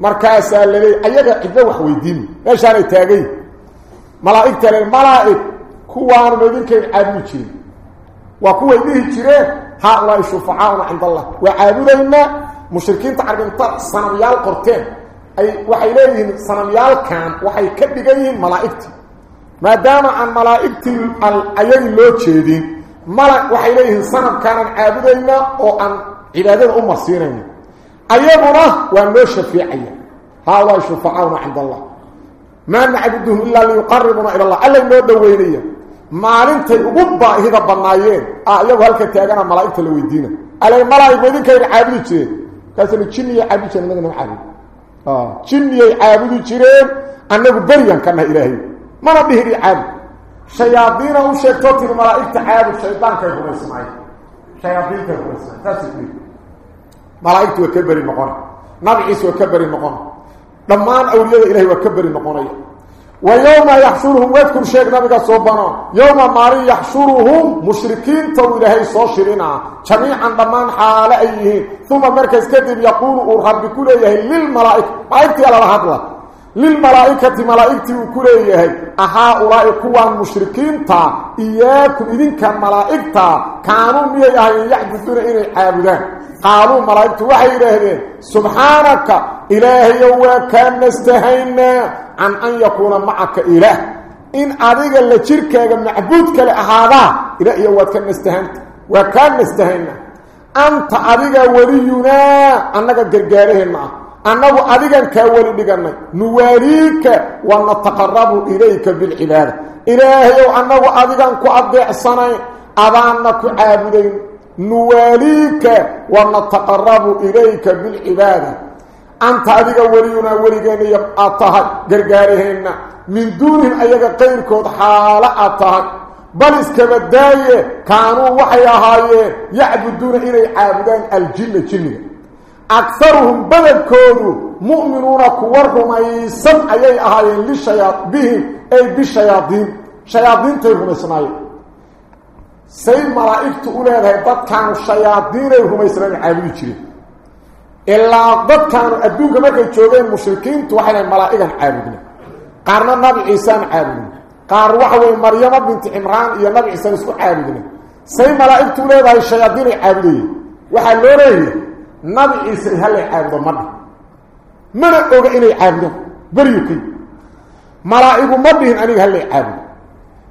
مركاسا للي ايغا اذا وح ويدين إيش أنا تاغي ملائكتي الملائك كوار بدينك عبدتي وكو يدي جيره ها الله يشفع عند الله وعابدنا مشركين تعرب انت صنميال قرتين اي وحي صنميال كان وحي كدغين ملائكتي ما دام عن ملائكتي الايين لو جيدين mala waxay leeyihiin sanamkan caabudayna oo aan cibaadada u marsiinayna أيضنا وأنه شفيعية هؤلاء شفعاؤنا عند الله ما نعبدهم إلا ليقربنا إلى الله ألا إنه دوينية maalintay ugu baahida badnaayeen ah iyagu halka taagana malaa'igta la weydiina alay malaa'ig idinkayna caabudi jireen kaasna jinniyay caabudi jireen annagana ma caabudi ah jinniyay caabudi jireen annagu beriyan kana ilaahay mana dhihiri caabud شياطين أو شيطات الملائكه تحاربوا الشيطان كيفما سمعي شياطين كيفما سمعي تاسفين ملائكته وكبر المقام. عيسى وكبر المقام. ضمان أولياء إلهي وكبر المقام. ويوم يحشرهم ويذكر شيخ نبي صوبانا يوم ماري يحشرهم مشركين تو إلى تولهي صوشرنا جميعا ضمان حال أيه. ثم مركز كذب يقول أرهب بكل يهي للملائك ما يبتي على الهدوة للملائكة ملائكتي على الهدلة للملائكة ملائكتي وكل إلهي أهؤلاء قوان مشركين تا إياكم إذن كان ملائكتا. كانوا مياه يحدثون إلي عابدان قالوا ملائكة وحي إلهي. سبحانك. إلهي وكان نستهينا عن أن يكون معك إله. إن أريد اللي شركة معبودك لأهذا. إلهي وكان نستهنت وكان نستهينا. أنت أريد ولينا أنك قرقارهنا أنه أريد كولي بقنا نواريك ونتقرب إليك بالعبادة. إلهي وأنه أريد كأضيع الصنع أضعنك عابدين. نواليك ونتقرب إليك بالعبادة. أنت أذيك ولينا ولينا يبقى قرقارهن من دونهم أيها قيركود حالة أطهر بل اسكبداية كانوا وحياهاية يعبدون إلي عابدان الجن جنة أكثرهم بلدكودوا مؤمنون كورهم أيسان أيها أهاية للشياط بهم أي بالشياطين شياطين تيهم اسمعي سيد ملائكة أولاد هيدات كانوا الشياطين هم يسلمون عابدين جنة ilaa dadkaanu adduunka markay joogeen mushrikiintu waxay malaa'igan caabudna qaarna nabi ciisaan caabudna qaar waxa weeye maryamo binti cimraan iyo nabi ciisaan isku caabudna say malaa'igtu leedahay shayaadiinay caabudayeen waxaa loo leeyahay nabi ciise hallay caabudo madhi mana oga inay caabudaan beryu kay malaa'igu ma dhihin aniga hallay caabudo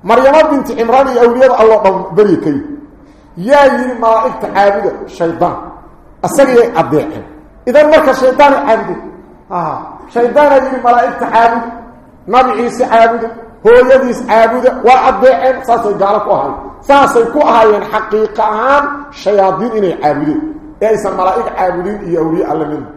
maryamo binti cimraan iyo awliyada alloo dhan beryu kay yaa yidhi malaa'igta caabuda shaydaan asagiyay addeeceen إذا مركز الشيطان عابد آه شيطان يجري ملائكة عابد نبي عيسى عابد هو عابد وعبئن ساسي قالك وهاي ساسي كوهاين حقيقة عام شياطين إني عابدين إيسا ملائكة عابدين أولياء الله منه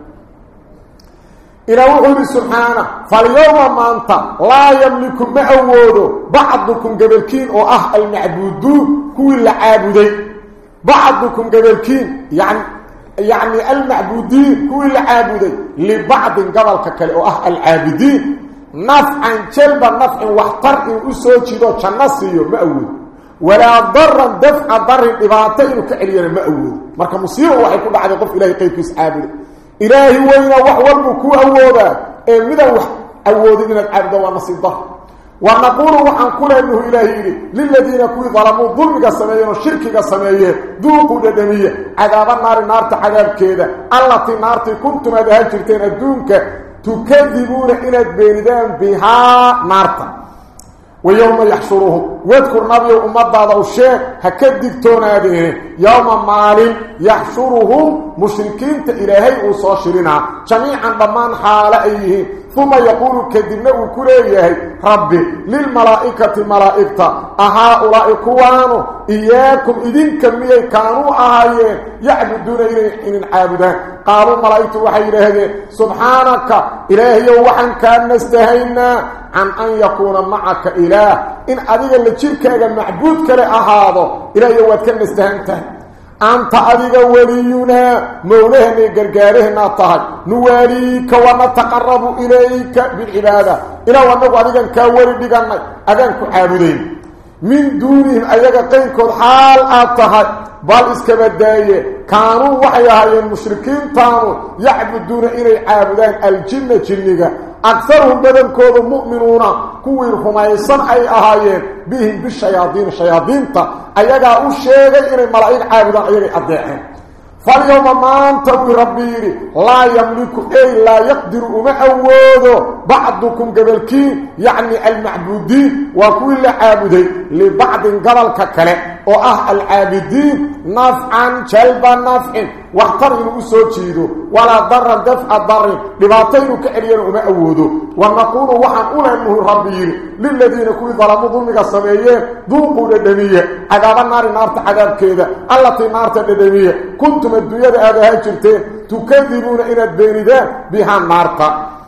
إلى وحده سبحانه فاليوم ما أنت لا يملك معوده بعضكم قبلكين وأه المعبودون كل عابدين بعضكم قبلكين يعني يعني المعبودين كل عابدين لبعض قبل ككل أو العابدين نفعا جلب نفع واحتر اسو جيدو جنسيو ماود ولا ضر دفع ضر musiibo waxay ku dhacday qof ilaahay qaybkiis caabud ilaahi wayna wax walba ku awooda ee mida wax awoodin inaad caabdo waa nasiiba ونقول وحن كل أنه إلهي للذين كوي ظلموا ظلمك سميين وشركك سميين ذوقوا ددميه عذاب النار نار عذاب كده التي نار كنتم ذهبتين الدونك. تكذبون إلى بيندان بها نارتا. ويوم يحشرهم واذكر نبي أمة هذا الشيء هكذب توناده يوم مال يحشرهم مشركين الهي وصاشرنا جميعا ضمان حال أيه. ثم يقول كذبنا وكليه ربي للملائكة ملائكة أهؤلاء كوانوا إياكم إذن كمية كانوا أهايين يعبدون إليه عابدان قالوا ملائكة وحي إلهي سبحانك إلهي وحن كان نستهينا عن أن يكون معك إله. إن أذيك اللي تشركك معبودك لأهاضه إلهي وكان نستهينته. أنت أذيك ولينا مولهني قرقارهنا طهد نواليك ونتقرب إليك بالعبادة. إلا وأنك أذيك كاولي بقنا أذنك عابدين. من دونهم أيك قينكم حال أطهد بل اسكبداية كانوا وحيها المشركين عابدين كوير خميسان أي أهايين بهم بالشياطين الشياطين أيها أشيغي إلي ملائك عابدان أيها أدعين فاليوم ما أنتم ربي لا يملك أي لا يقدر أما أوده بعضكم قبلكين يعني وأه العابدين نفعا جلب نفع واختر إنه سوچيدو ولا ضر دفع ضر لباطين كأليان وما أوده ونقول وحن أولا أنه ربي للذين كوي ظلموا ظلمك السميين ذوقوا للدمية عذاب النار نار عذاب كذا التي نار للدمية كنتم الدنيا هذا هاجرتين تكذبون إلى الدين بها النار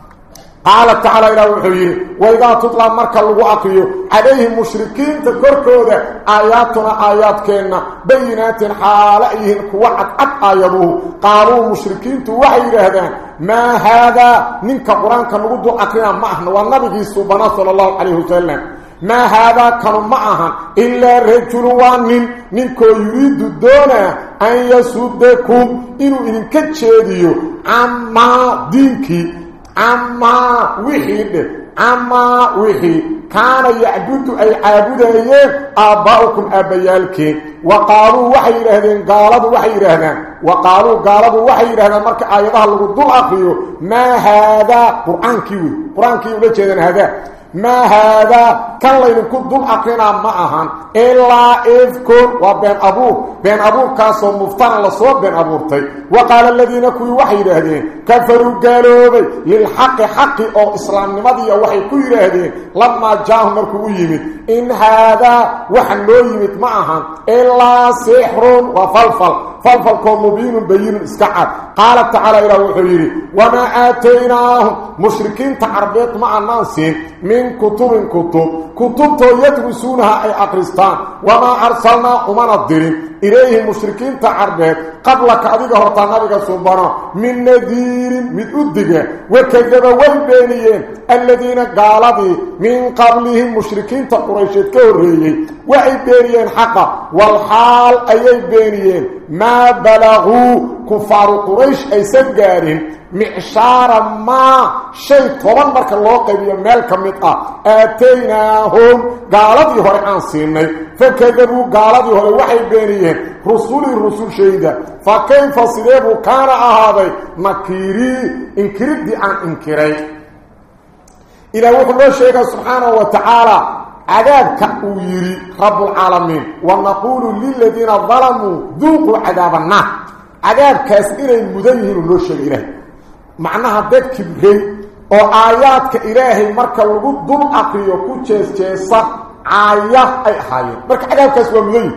قال تعالى إلى وحيه وإذا تطلع مركا لغو أقريو عليهم مشركين تكركوذا آياتنا آيات كينا بينات حالئهم كوعد أب قالوا مشركين توحي هذا ما هذا؟ منك قرآن كان لغو أقرينا معهن والنبي سبحانه صلى الله عليه وسلم. ما هذا كان معها إلا رجل وان منكو يريد الدونة أن يسودكم إنو إنك تشيديو عما دينكي عما وحيد عما وحي. كان يعبد أي عابدين آباؤكم أبيالك. وقالوا وحي رهدين قالوا وحي رهدين وقالوا قالوا وحي رهدين مرك آياتها قدوا أقريوا ما هذا؟ قرآن كيوي قرآن كيوي لجهدين هذا. ما هذا؟ كان لينكو دول أقرنا معها إلا إذكر وبين أبوه. بين أبوه كاسو مفترى لصوب بين أبوه وقال الذين كوي وحي رهدين كفروا قالوا بي. للحق حق أو إسلام نمضي وحي كوي رهدين لما جاهم مركو يمت إن هذا وحن لو يمت معها إلا سحر وفلفل. فلفل كون مبين بين اسكعد قال تعالى إلى وحيري وما آتيناهم. مشركين تعربيت مع الناس من كتب كتب كتب يدرسونها أي أقرستان وما أرسلنا أمنا الدين إليه المشركين تعربت قبلك أذيك هرطان نبيك سبحانه من نذير من أدقى وكذب والبينيين الذين قالوا من قبلهم مشركين تقريشت كوريين وعي بينيين حقا. والحال أي بينيين ما بلغوا كفار قريش أي معشار ما شيء طبعا مرك الله قيبيا مالك مطا آتيناهم قالوا هرعان سيني فكذبوا قالوا هرعان وحي بينيهم رسول الرسول شهيدا فكيف صليبه كان هذا مكيري انكرت دي عن انكري. إلى وحي الله شيخ سبحانه وتعالى. عذابك ويري رب العالمين. ونقول للذين ظلموا ذوقوا عذاب النار. إلى المدنهر الله شيخ إليه aayaadka ilaahay marka lagu dul aqriyo ku jees-jeesa caaya ay ahaayeen marka cadaabkaas waa mudan yihin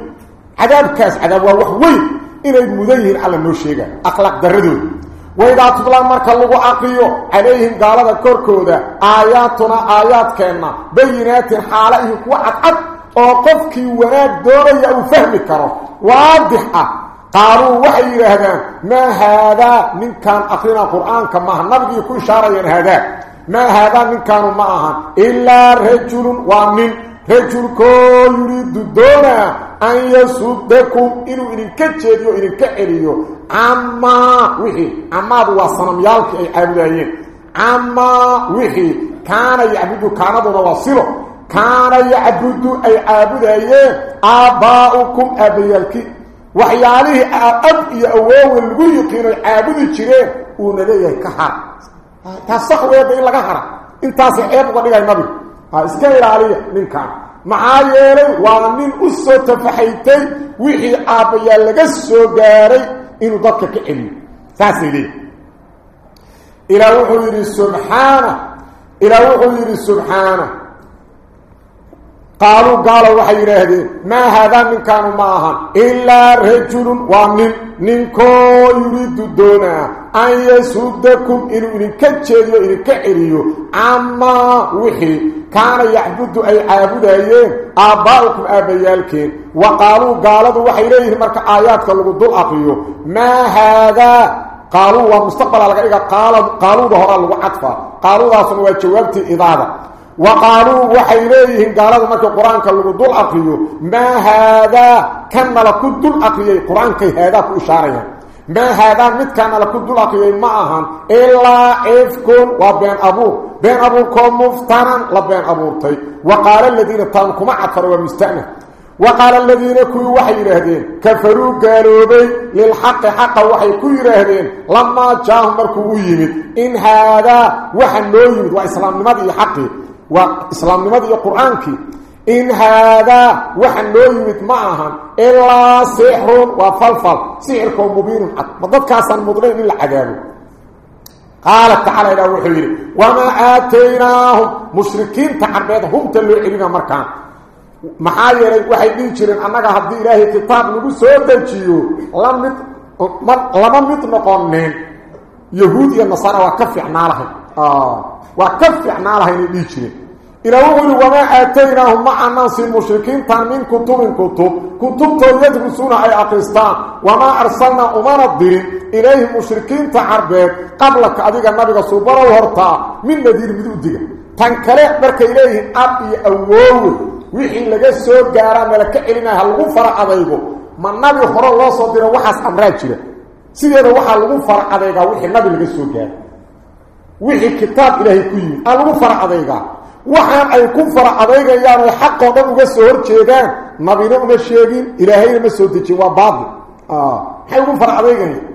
cadaabkaas cadaab waa wax weyn inay mudan yihiin alla noo sheegaan akhlaaq darradooda waydaa tudlaa marka lagu aqriyo calayhim gaalada korkooda aayaatuna aayaadkeenna bayinaatin xaala iyo kuwa cadcad oo qofkii wanaag doonaya uu fahmi karo waadix ah قالوا وحي هذا ما هذا من كان أخينا القرآن كما نبغي كل شارع هذا. ما هذا من كانوا معها إلا رجل ومن رجل كو يريد دونا أن يسودكم إنو إن كتشيريو إن كأريو عما وحي. عما هو صنم يالك أي عبدالين عما وحي. كان يعبد كان وصيره كان يعبد أي عبدالين آباؤكم أبيالكي taas sax weeda in laga hara intaasa ceeb uga dhigay nabigu iska ilaaliya ninkan maxaa yeelay waa nin u soo tafaxaytay wixii aabbayaa laga soo gaaray inuu dadka ka celiyo saasay leeyihi ilaa wuxuu yidhi subxaana ilaa wuxuu yidhi subxaana qaaluu gaalo waxay yidhaahdeen maa haadaa ninkaanu ma ahan ilaa rajulun waa nin. Ninkoo yuriidu doonaa an yasudakum inuu idinka jeediyo idinka celiyo. Camaa wixii kaana yaxbudu ay caabudayeen aabbaa'ukum aabbayaalkeen. Wa qaaluu gaaladu waxay leeyihiin marka aayaadka lagu dul akriyo maa haadaa qaaluu waa mustaqbala laga dhiga qaaluuda horaa lagu cadfaa. Qaaluudaasuna waa jawaabtii idaada. وقالوا وحي إليهم قالوا مكا قرآن كاللغو دول أقريو ما هذا كان لكو دول أقريو قرآن كي هذا كأشاريا ما هذا مد كان لكو دول أقريو معهم إلا إفكون وبين أبوه بين أبوكم مفتانا لبين أبوتي وقال الذين تانكم عطروا ومستأنه. وقال الذين كوي وحي رهدين كفروا قالوا بي للحق حق وحي كوي رهدين لما جاهم مركو يمد إن هذا وحن لو يمد وإسلام نمضي حقي. وإسلام نمضي قرآنك إن هذا وحن لو يمت معها إلا سحر وفلفل سحركم مبين حق مضد كاسا مضرين إلا عذابه قال تعالى إلى وحيري وما آتيناهم مشركين تعبيد هم تلو إلينا مركان محايا jireen annaga hadii ilaahay kitaab nagu soo dajiyo lamid lama mid noqoneen yahuud iyo nasara waa ka ka fiicnaa lahayn dhiin jireen إلى وقل وما آتيناهم مع الناس المشركين من كتب كتب. كتب يدرسون أي أقسطان. وما أرسلنا أمان الدين إليهم مشركين تعربات قبلك أديك النبي صبر وهرطا من نذير مدودك تنكلع برك إليهم. أبي أول. وحي لغا سو غارا ملك علينا هل غفر أديكو ما النبي خور الله صدر وحس أمراج جرا سيده waxa lagu farcadayga wixii nabi laga soo gaaray yimi aan lagu farcadayga waxaan ay ku farcadaygayaan ay xaq oo dhan uga soo horjeedaan nabina uma sheegin ilaahayna ma soo dejin waa baadil ah hay ugu farcadaygayaan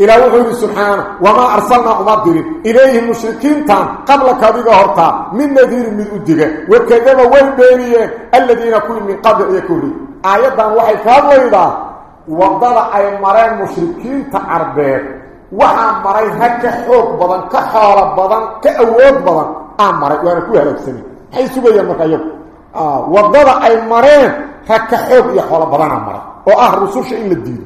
إلى وحده سبحانه وما أرسلنا أمضر إليه المشركين تان قبل كذلك هرطا من نذير من أدقى وكذب والبينيين الذين كل من قبل يكونوا آياتا وحي كذلك وضل أي مرين مشركين تعربين وحا مرين هكا حوق بدن كحال بدن كأود بدن آم مرين وأنا كوها لك سنين حي سبيا مكايب آه وضل أي مرين هكا حوق يحول بدن آم مرين وآه رسوش إلا الدين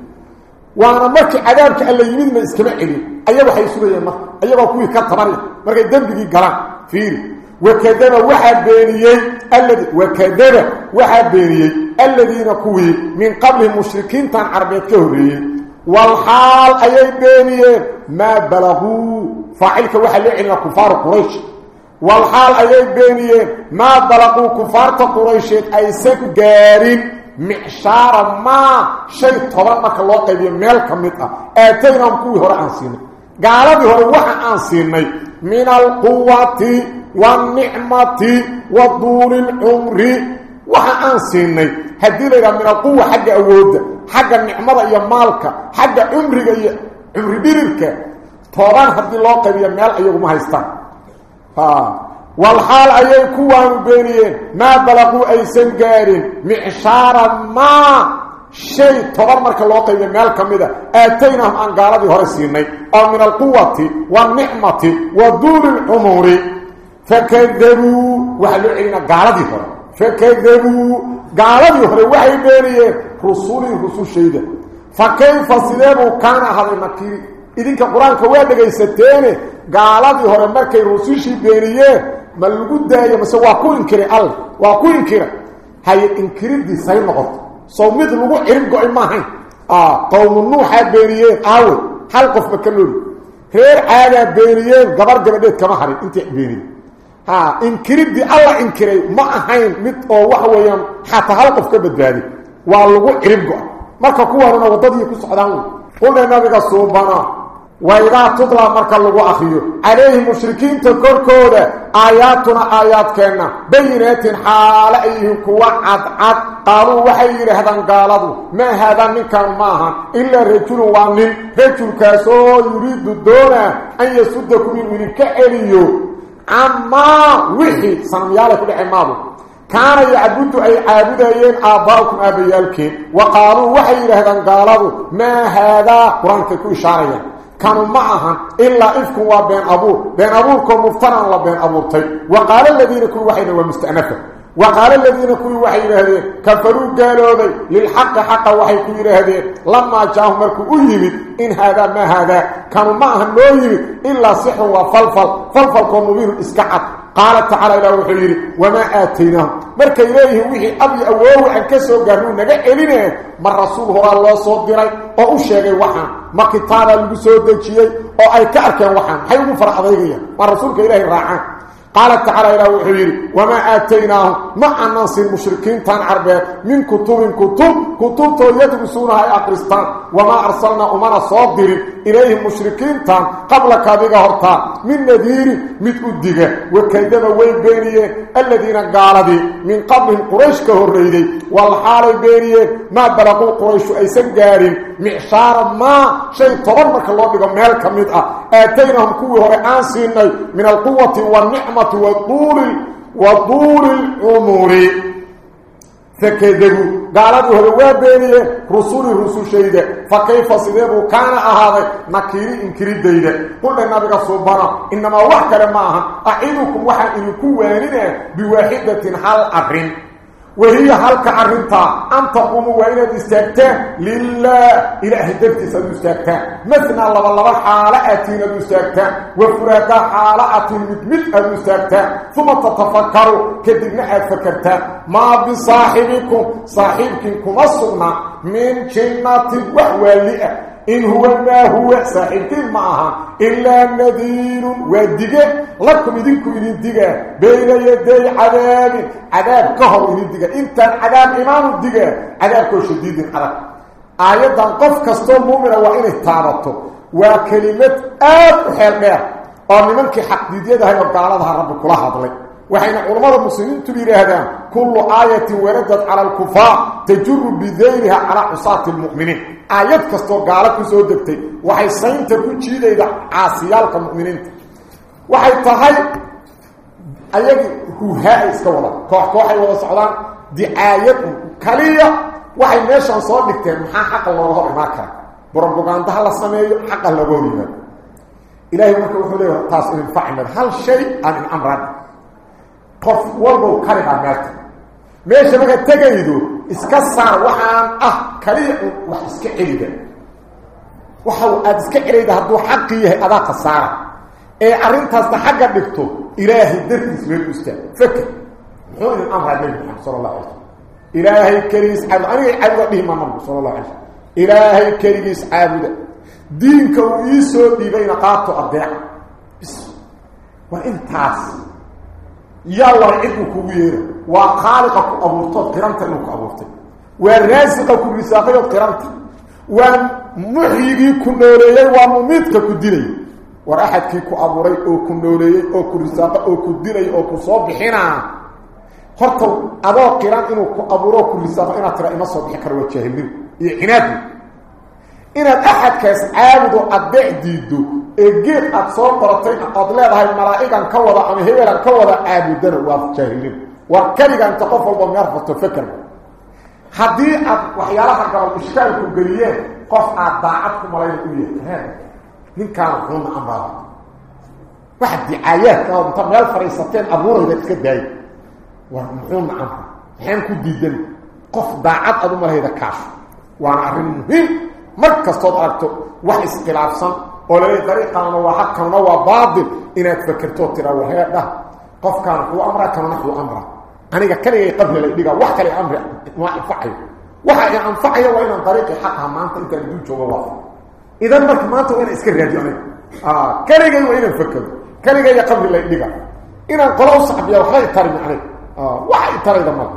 وأنا markii cadaabka alla yimid ma iskama celin ayaga waxay sugayeen marka ayaga kuwii ka tabanay markay dambigi galaan fiir wakadaba waxa beeniyay alladhi wakadaba waxa beeniyay alladina kuwii min qabli mushrikiin tan arbeed ka horeeyay والحال أي بيني ما بلغوا فعلك وحل إلا كفار قريش. والحال أي بيني ما بلغوا كفار قريش. أي سك جارين محشار ما شيء طبعاك الله قبيا ملك متى آتينهم كوي هرا عنسيني. قالا بي هرا وحا عنسيني. من القوة والنعمة وضول العمر wa waxa aan siinay hadii la yiraahdo min al quwwa xagga awooda xagga nicmada iyo maalka xagga umriga iyo umri dhirirka toban hadii loo qaybiyo meel ayagu ma haystaan ha والحال أي كوان بينيين ما بلغوا أي سنقار معشارا ما شيء تغرمرك الله طيب مال كمدا آتيناهم عن قالبي هرسيني أو من القوة والنعمة ودول الأمور فكذبوا وحلوا عينا قالبي هر فكذبوا قالبي هر وحي بينيين رسولي رسول شيدا فكيف صلابوا كان هذا المكير إذن كقرآن كوادك يستيني قالبي هر مركي بينيين ma lagu daayo mase waa ku inkiray all waa ku inkira haye inkiridii say noqoto soo mid lagu cirin go-ay maahayn qowmu nuuxaa beeniyeen aawe hal qofba ka nooli reer caadaa beeniyeen gabar gabadheed kama harin intii beeniye ha inkiridii alla inkiray. Ma ahayn mid oo waxa weeyaan xataa hal qof ka badbaaday waa lagu cirin go-a marka kuwaanuna waddadii ku socdaan qulna nabiga suubana وإذا تطلع مركا لغو أخيو عليه مشركين تكركودا آياتنا آيات كينا بينات حال أيهم كوا عد عد قالوا وحي رهدان قالوا ما هذا من كان ماها إلا رجل وامن رجل كاسو يريد الدونة أن يسدكم من كأليو عما وحي سنميالك لعماده كان يعبد أي عابدين آباؤكم آبيالكين وقالوا وحي رهدان قالوا ما هذا قرآن كو إشاريا. كانوا معها إلا إفكم وبين أبوه بين أبوكم مفترا الله بين أبوتي وقال الذين كلوا وحيدا ومستأنفا وقال الذين كلوا وحيدا هذين كفروا قالوا للحق حق وحي كبير هذين لما جاءهم مركوا أيمد إن هذا ما هذا؟ كانوا معها نويمد إلا سحر وفلفل. فلفل كون مبين إسكعت قال تعالى إلى وحيري وما آتيناهم. مركا إليه وحي أبي أوه أن كسو قالوا نجا إلينا. من رسول هو الله صدري أو أشيغي ما كتابا لغو سودجيي أو أي كأركان وحان. حيوم فرع ضيغيا من رسولك إليه راعان. قال تعالى إلى وحيري وما آتيناهم مع الناس المشركين تان عربات من كتب كتب كتب يدرسونها أقرستان وما أرسلنا أمنا صادر إليهم مشركين تان قبل كابيغا هرطا من نذير متأدقة وكيدنا وين بينية الذين قالوا من قبلهم قريش كهريدي والحال بينية ما بلغوا قريش أي سنقارين معشارا ما شيء طرمك الله بقى مهل كمدأ آتيناهم كوي هرعان سيني من القوة والنعمة والطول وطول العمر فكذبوا. قالوا هذا وابينيه رسول رسول شيده فكيف صدبوا كان هذا نكير انكري ديدة. قلنا النبي صبرا إنما وحك لما اعيدكم وحن انكم واننا بواحدة حال اقرن وهي هلك عرنتا أن تقوموا وإن استاكتا لله. إلى أهدفت سنستاكتا مثنى الله الله حالة نستاكتا وفرادا حالة مثل نستاكتا ثم تتفكروا. كدبنا فكرتا ما بصاحبكم. صاحبكم كمصرنا من جنة وحوالئة إن هو ما هو صاحبتين معها إلا نذير ودقة لكم إذنكم إذن دقة بين يدي عذاب. عذاب كهر إذن دقة إنت عذاب إمام الدقة عذاب كل شديد عذاب آيات قف كستون مؤمنة وإن اهتارته وكلمة آب حرمية. ومنك حق ديدية هاي وقالتها رب كلها ضلي وحين علماء المسلمين تبير هذا كل آية وردت على الكفار تجر بذيلها على عصاة المؤمنين kastoo gaalo ku soo degtay waxay saynta ku jiidayda caasiyaalka mu'miniinta waxay tahay ayagii huuhaa iska wada koox kooxay wada socdaan dicaayad kaliya waxay meeshan soo dhigteen maxaa xaqa looga hor imaan kara bropagandaha la sameeyo xaqa looga hor yimaado ilaahay marka wuxuu leeyahay taas in facmad hal shay aan in amran قف وربو كارها مات ماشا مكا تقايدو اسكسار وحام آه كليح وحسك عريدا وحاو اسك عريدا هدو حقيه اداق السارة اي عرين تاسد حقا بكتو إلهي درس ويبوستا فكر حوان الأمر عبد الله عليه وسلم إلهي كريس عبد الله عبد الله عبد الله صلى الله عليه وسلم إلهي كريس عبد دينك وإيسو بي قاطو أبداع بسم وإن يا يالله إكو كبير وخالقك أبورتك قرمتك إنك أبورتك ورازقك برساقك قرمتك ومحيكي كنولي ومميتك كديري ورأحدك كأبوري أو كنولي أو كرساقك أو كديري أو كصوب حينا خلطوا أبو قرم إنك أبورو كرساقك إنك ترأي مصوب حكر وكهلين إعناده إيه، إن الأحد كيس عابده أدعي ديده إجيب أتصال قرطين قد لا هاي المرائقا كوضا عن هيرا كوضا عابدنا وفي جاهلين وكذلك أن تقفل بهم يرفض الفكر حديئة وحيا لحكا وإشكالك القليين قف أعضاعتك ملايين من كان هنا أمراض واحد دعايات لو أنتم يا الفريستين ابوره ده كده ونقوم عنه حين كنت ديزل قف ضاعت أبو مره ده كاف وأنا عارف مهم مركز تضعرته وحيس قلاب صن ولي طريقة نواحة كنوا باضل إنا تفكرتو تراو الهيئة ده قف كان هو أمره كان نحو أمره أنيقا كان يقبل لي بيقى وحكا لي أمره ما أنفعي وحا أنفعي وإنا طريق حقها ما أنت لديو جوا الله إذن بك ما أنت وإنا إسكر يدي عني كان يقبل لي أفكر كان يقبل لي بيقى إنا قلو صحبي يا وحي ترمي عني وحي ترمي عني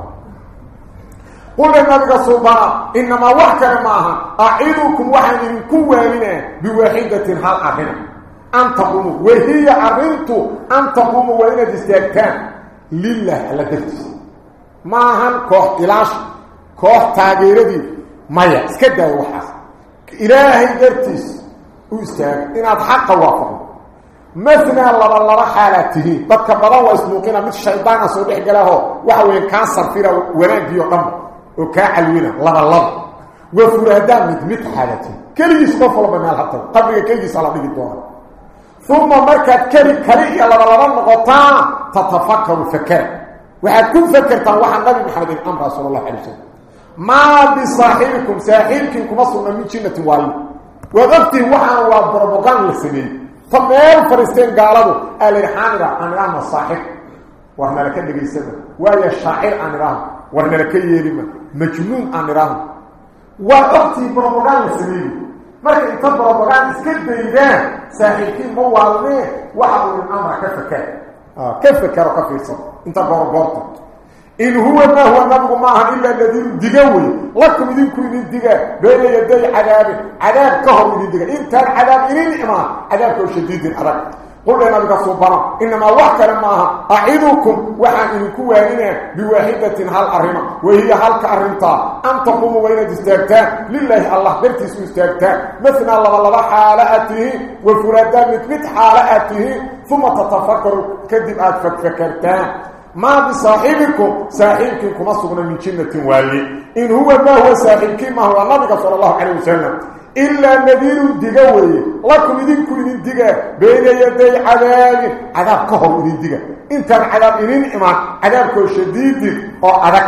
قل النبي صبرا إنما وحكنا معها. أعيدكم وحن إنكم وامنا بواحدة هل أهنا أن تقوموا. وهي أرنتو أن تقوموا وإن تستيقتان لله على ما هن كوح إلاش؟ كوح تاقير دي. مايا. اسكده وحاس. إلهي درتس وإستيق إن أضحق وافق مثنى الله الله حالته. بدك بضان واسموقنا مثل الشيطان سودح قاله وحوين كانسر فيرا وناجي وقمه وكاعلونا لبا لبا وفرادان مد مد حالتي كليس قف لبا مال حتى قبل كيجي صلاه دي دون ثم مركت كلي كلي لبا لبا نقطا تتفكر فكر وحكون فكرت وحا النبي محمد الامر صلى الله عليه وسلم ما بصاحبكم ساحبكم صلنا من جنة والي وغفتي وحا وبربقان للسنين فمال فرستين قالوا قال الحامرة أنا رحمة الصاحب وحنا لك اللي يسمى وهي الشاعر أنا رحمة la ka yeelima ogtii brobogaan la sameeyey marka inta brobogaan iska daydaan saaxiibkiin ma waalnee waxa uu amra ka fakar ka fakaro ka fiirsado inta boroboorta in huwa ma huwa nabigu maaha ila aladiin diga wey lakum idinku idin diga beena yaday cadaabe cadaab ka hor idin diga intaan cadaab inin imaan cadaabka oo shadiidin adag قل لنا بك صبرا إنما وحكا لما أعيدكم وحان إنكم واننا بواحدة هل وهي هل كأرمتا؟ أن تقوموا وين تستيقتان لله الله برتس مستيقتان مثل الله الله حالأته وفرادا مثل حالأته ثم تتفكروا كذب أتفكرتان ما بصاحبكم صاحبكم سقنا من جنة والي إن هو ما هو صاحبكم ما هو النبي صلى الله عليه وسلم. إلا نذير دقوي لكم إذنكم إذن دقا بين يدي عذاب. عذاب كهر إذن دقا انت العذاب إذن إمان عذابك شديد. أو أذك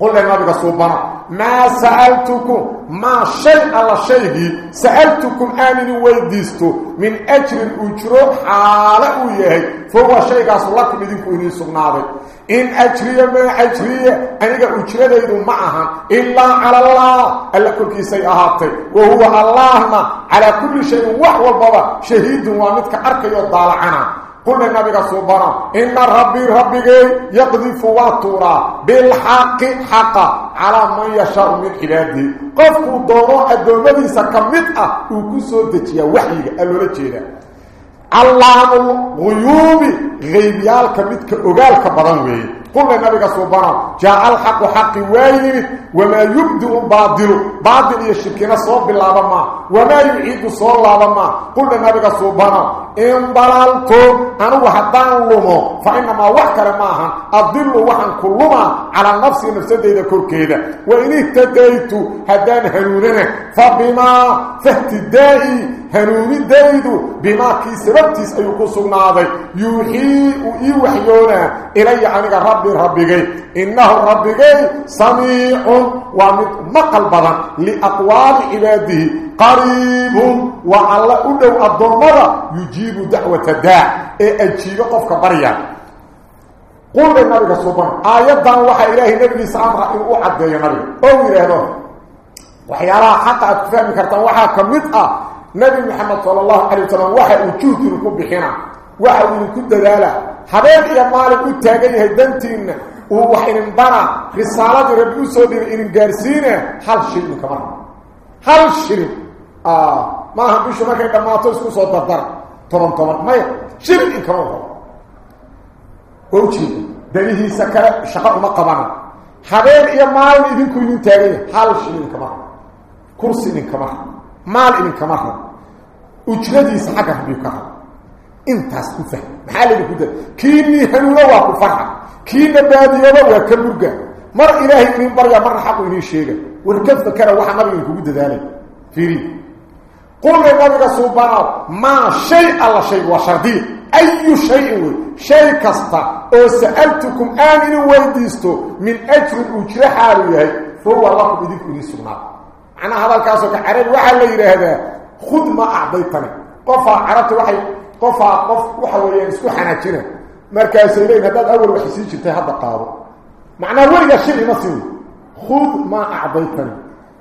قل للنبي سبحانه ما سألتكم. ما شيء على شيء. سألتكم آمن ويديستو. من أجر الأجر حالة يهي فهو شيء قاس لكم إذنكم إذن سبناده إن أجري ما أجري أنك أجري ذي معها إلا على الله ألا كل كي سيئهاتي وهو اللهم على كل شيء وحوى البابا شهيد ومتك أركي الضالعنا قلنا النبي سبحانه إن ربي ربي يقذف واتورا بالحق حقا على من يشر من عباده. قفوا دورو الدومدي سكمتها وكسو دجيا وحيga علام الغيوب غيبيالك مدك اوغالك بدن ويه قلنا النبي سبحانه جاء الحق حق وايد وما يبدو الباطل باطل يشركنا صوب بالله ما وما يعيد صوب الله ما قلنا النبي سبحانه إن ضللتم أنا وحدان لهم فإنما وحكر معها أضل وحن كلما على نفسي نفسي ديدا كوركيدا وإن اهتديت هدان هنوننا فبما فاهتدائي هنوني دايدو بما كي سببتيس أيكو سغناضي يوحي ويوحيونا إلي عنك ربي ربي إنه ربي سميع ومقل بضا لأقوال عباده قريب. وعلى أدو الضمرة يجيب دعوة الداع إيه أجيب قفك بريا قول النبي سبحانه آيادا وحي إلهي نبي سامرا إن أعد يا نبي. أو إلهي وحيالها حتى أتفهم كرتان وحا كمتها. نبي محمد صلى الله عليه وسلم وحي وجوه لكم بحنا. وحي لكم دلالة حبيب يا مالك التاقين هدنتين. وحي نبرا رسالة ربي سودين إن قارسينة هل شيء كمان هل شيء. آه. ما هم بيشو ما كان دماتو اسكو صوت دردر طبعا طبعا ما شيء انكره قلت دليل سكر شقاق ما قبانا حبيب يا مال ابنكم يدين تاغي حال شيء انكما كرسي انكما مال انكما اجلدي سحق بك إنت سوف حالي بكده. كيني حلو لو فرح كيني بادي يلا وكبرك مر إلهي من برجا مر حق ني شيغه وركب فكره واحد ما بينكم بدالك فيري. Shay alla shay waa shardiya ayu shayin wey shay kasta oo sa'altukum aan idin weydiisto min ajrin ujro xaalu yahay fahuwa lakum idinku idiin sugnaada أنا هذا الكاس كعرب وحلا يرهذا خذ ما أعطيتني قفا عرفت وحي قفا قف وحوي يسكو حناجنا مركز إليه هذا أول وحسين جبت هذا قاضي معناه ورقة شيء مصير خذ ما أعطيتني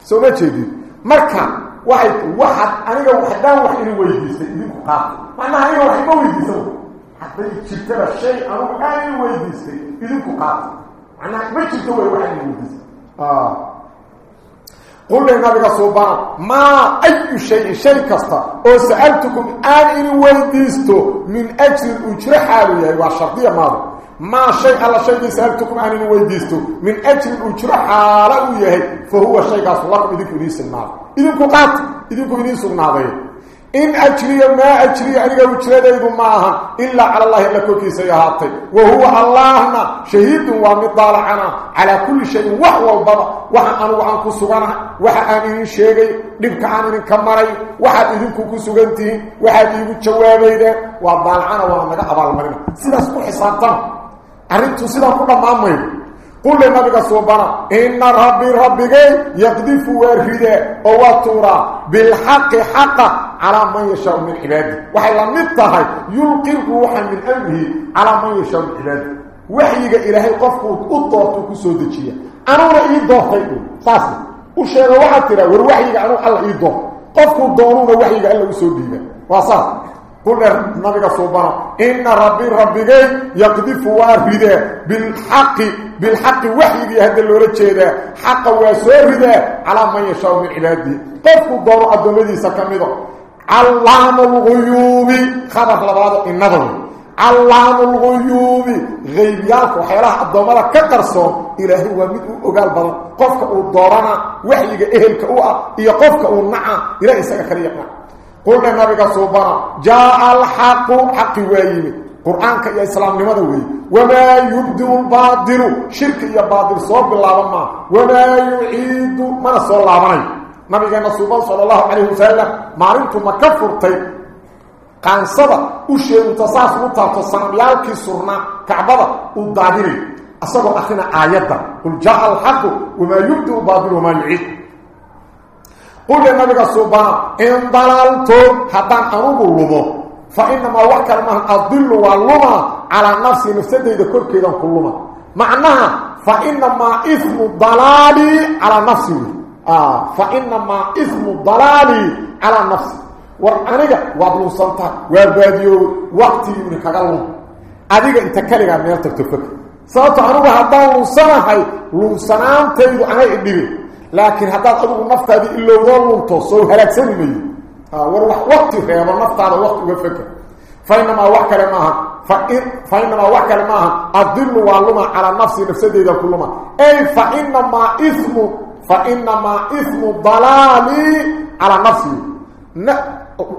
سوما جديد مركز واحد واحد أنا وحدان واحد إلي ويديس إلي قاضي معناه أنا واحد ما ويديس حتى جبت الشيء أنا أنا ويديس إلي قاضي معناه ما جبت واحد ويديس آه قل للنبي سبحانه ما أي شيء شيء كستا أو سألتكم آن إن ويديستو من أجل الأجر حالي وشرطية ماذا ما شيء على شيء سألتكم إن ويديستو من أجل الأجر حالي فهو شيء قاس الله إذنكم إذن النار إذنكم قات إذنكم إذن النار إن أجري ما أجري أنك وجرديد معها إلا على الله إلا كوكي سيهاتي وهو اللهنا شهيد ومطالعنا على كل شيء وحوى البضا وحا أنو عنكو سغانا وحا أنين شيغي لبك عنين كمري وحا إذنكو كسغنتين وحا إذنكو جوابيدا وضالعنا وحا أبال مريم سيدا سكو حسابتنا أرنتو سيدا كنا مامين قل للنبي سبحانه إن ربي ربي يقذف وارهده وواتورا بالحق حقا على من يشاء من عباده وحي لمدتها يلقي روحا من أمره على من يشاء من عباده وحيك إلهي قفكو أطورتو كسو دجية أنا رأي دوحيكو ساسي وشيغا واحد ترى وروحيك أنا الله إيدوح قفكو دونون وحيك ألا كسو ديبا وصاص قلنا النبي سبحانه إن ربي ربي يقذف وارهده بالحق بالحق وحي هذا اللي رجيده حق وسورده على من يشاء من عباده. قفوا دور ادمدي سكميده علام الغيوب خبر لبعض النظر علام الغيوب غيبيات وحيلها الضمره كقرصون إلهي ومد اوغال بدن قفك أو دورنا وحيغا إهلك أو iyo qofka uu naca ila isaga kaliya قلنا النبي سبحانه جاء الحق حق ويمي قرآنك يا إسلام لماذا وي وما يبدو الباطل شرك يا باطل صوب الله ما وما يعيد من صلى الله عليه نبينا صلى الله عليه وسلم. ما أنتم كفرتي qaansada u sheegunta saas u taabto sanamyaalkii surnaa kacbada u daadinay asagoo akrina aayadda qul jaa alxaqu wamaa yubdi lbaadil wamaa yuciid qul le nabiga subana in dalalto haddaan anugu lumo fa inamaa wax kale maahan adilu waa luma calaa nafsii nafsadayda korkeedan ku luma macnaha fa inamaa ismu dalaali calaa nafsi wey fa inamaa ismu dalaali calaa nafsi war aniga waad luusantaa waa baadiyoobay waqtigiina kaga lum adiga inta kaligaa لكن هذا قدو نفط هذه اللي ظلمته سوى هلاك سنمي والله وقت فيها ونفط هذا وقت وفكر فإنما وحكا لماها فإن فإنما وحكا لماها أضل وعلمة على نفسي نفسي دي كلما. أي فإنما إثم فإنما إثم ضلالي على نفسي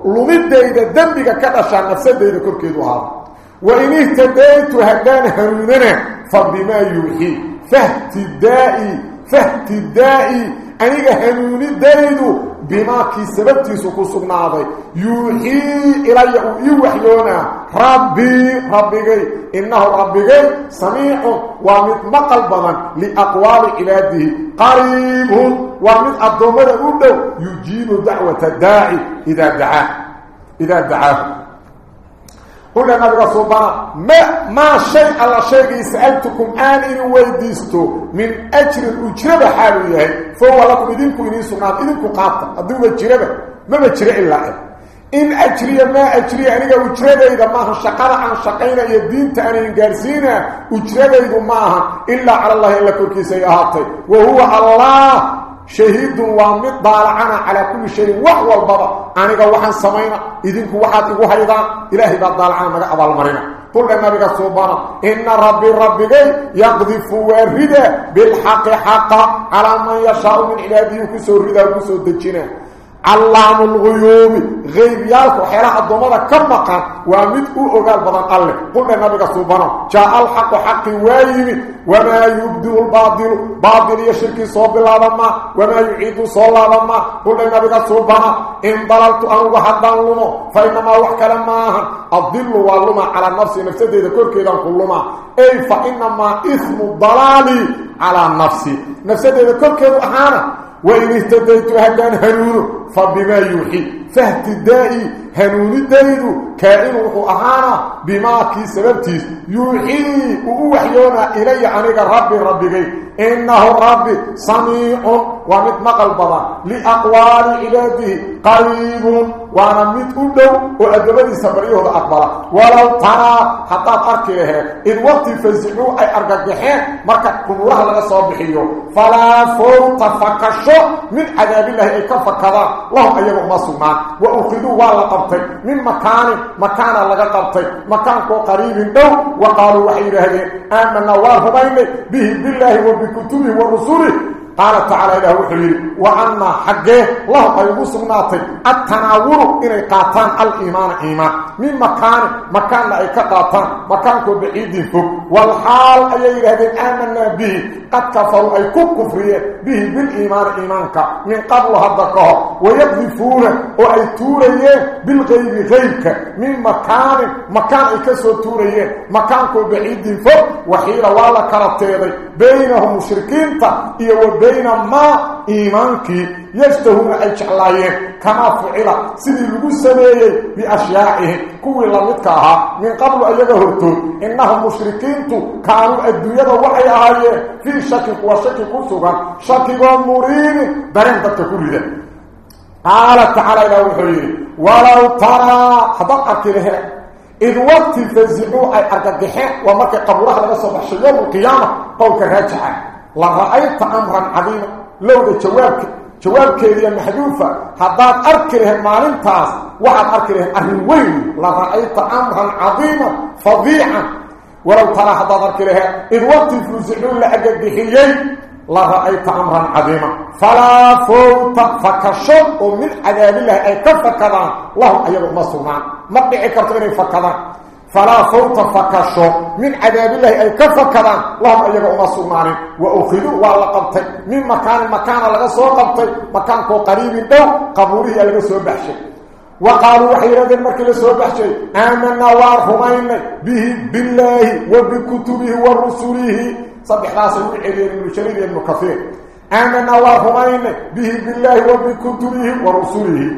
لمدة إذا دمك كتش عن نفسي دي كركيدوها وإن اهتديت هدان هرمنا فبما يوحي فاهتدائي فهمت الدائي أنيقى هنوني دايدو بما كي سببتي سكو سبناضي. يوحي إلي وإوحيونا ربي ربي إنه ربي سميع وامد مقلبا لأقوال إلاده قريب وامد عبدالله يجيب دعوة الدائي إذا دعاه. إذا دعاه. قلنا نبي صبانا ما ما شيء الله شيء سألتكم آن إن ويديستو من أجر الأجربة حالوية فهو لكم إذنكم إذن سنات إذنكم قاطة أدوما الجربة ما بجرع إلا إن أجري ما أجري أنك أجربة. إذا ما شقر عن شقين يدين تأني إنقارسينا أجربة. إذا ما إلا على الله إلا كركي سيئاتي وهو الله. شهيد وامد ضالعنا على كل شيء وحوى البابا أنا وحن سمينا. إذنك وحد إيقو هيدا. إلهي باد ضالعنا مقا أبال مرينا. قل النبي سبحانه إن ربي ربي يقذف وارده بالحق حقا. على من يشاء من عباده كسو رده وكسو دجنا علام الغيوب غيب يالك وحيراء الضمادة كمقا ومد أغال بدن الله قلنا النبي سبحانه جاء الحق حق وايب وما يبدو الباطل باطل يشرك صوب الله وما يعيد صوب الله قلنا النبي سبحانه إن ضللت أنه حدا لما فإنما وحك لما الضل واللما على النفس نفسه إذا كل كذا كلما أي فإنما إثم الضلال على النفس نفسه إذا كل كذا أحانا وإن اهتديت هدان هنون فبما يوحي. فاهتدائي هنون الدليل. كائن أهانا بما كي سببتيس يوحي ووحيونا إلي عنك ربي ربي إنه ربي سميع ومتمقل بضا لأقوال عباده قريب. وأنا متقدو وأدبني سبريه أقبل ولو ترى حتى ترك له. إذ وقت فزعوا أي أرقاقحين مركا كنورها لغا صبحيه فلا فوت فكشو من عذاب الله أي كفكذا لهم أيضا مصومان وأخذوا والله قبطي. من مكان مكان لغا قبطي. مكان قريب دو. وقالوا وحي هذه آمنا وارفضين به بالله وبكتبه ورسوله. قال تعالى إله وحيري وأن حقه الله أيضا سمناتي التناور إني قاتان الإيمان إيمان. من مكان مكان أي كقاتان مكانكو بعيد فوق. والحال أي هذين آمنا به. قد كفروا أي كفرية به بالإيمان إيمانك. من قبل هدكه ويقذفون وأي تورية بالغيب غيبك. من مكان مكان أي كسو تورية. مكانكو بعيد فوق. وحيل والله كرتيضي بينهم مشركين إيه وبين ما إيمانك يشتهون أي جعلايين كما فعل. سيدي لغو سميي بأشيائهم كوي لمدكها من قبل أن يقهرتون إنهم مشركين كانوا الدنيا وحي آية. في شك وشك كسوغا شك ومرين دارين تتكوري ده قال تعالى إلى وحيري ولو ترى حدقك له. إذ وقت فزعوا أي أرقدحين ومكي قبرها لغا صبح يوم القيامة. قولك راجعا لا رايت امرا عظيما. لو جوابك جوابك يا محذوفا حضات اركره مالنتاس واحد اركره ارن وين لا رايت امرا عظيما فظيعا. ولو ترى حضات اركره اذ وقت الفلوس يحلون لحقك بحيين لا رايت امرا عظيما. فلا فوت فكشوا من عذاب الله. أي كفكذا الله أيضا مصرنا ما بيعكرتوني فكذا. فلا صوت فكشو من عذاب الله أي كفكرا اللهم أيها أمسوا معني وأخذوا وألقبتك من مكان المكان الذي سوقبتك مكان قريب دو قبوله أيها سوى بحشي وقالوا وحي رضي المركي لسوى بحشي آمنا وارهمين به بالله وبكتبه ورسله. صبح راس سيكون حذير من الشريف ابن كثير. آمنا وارهمين به بالله وبكتبه ورسله.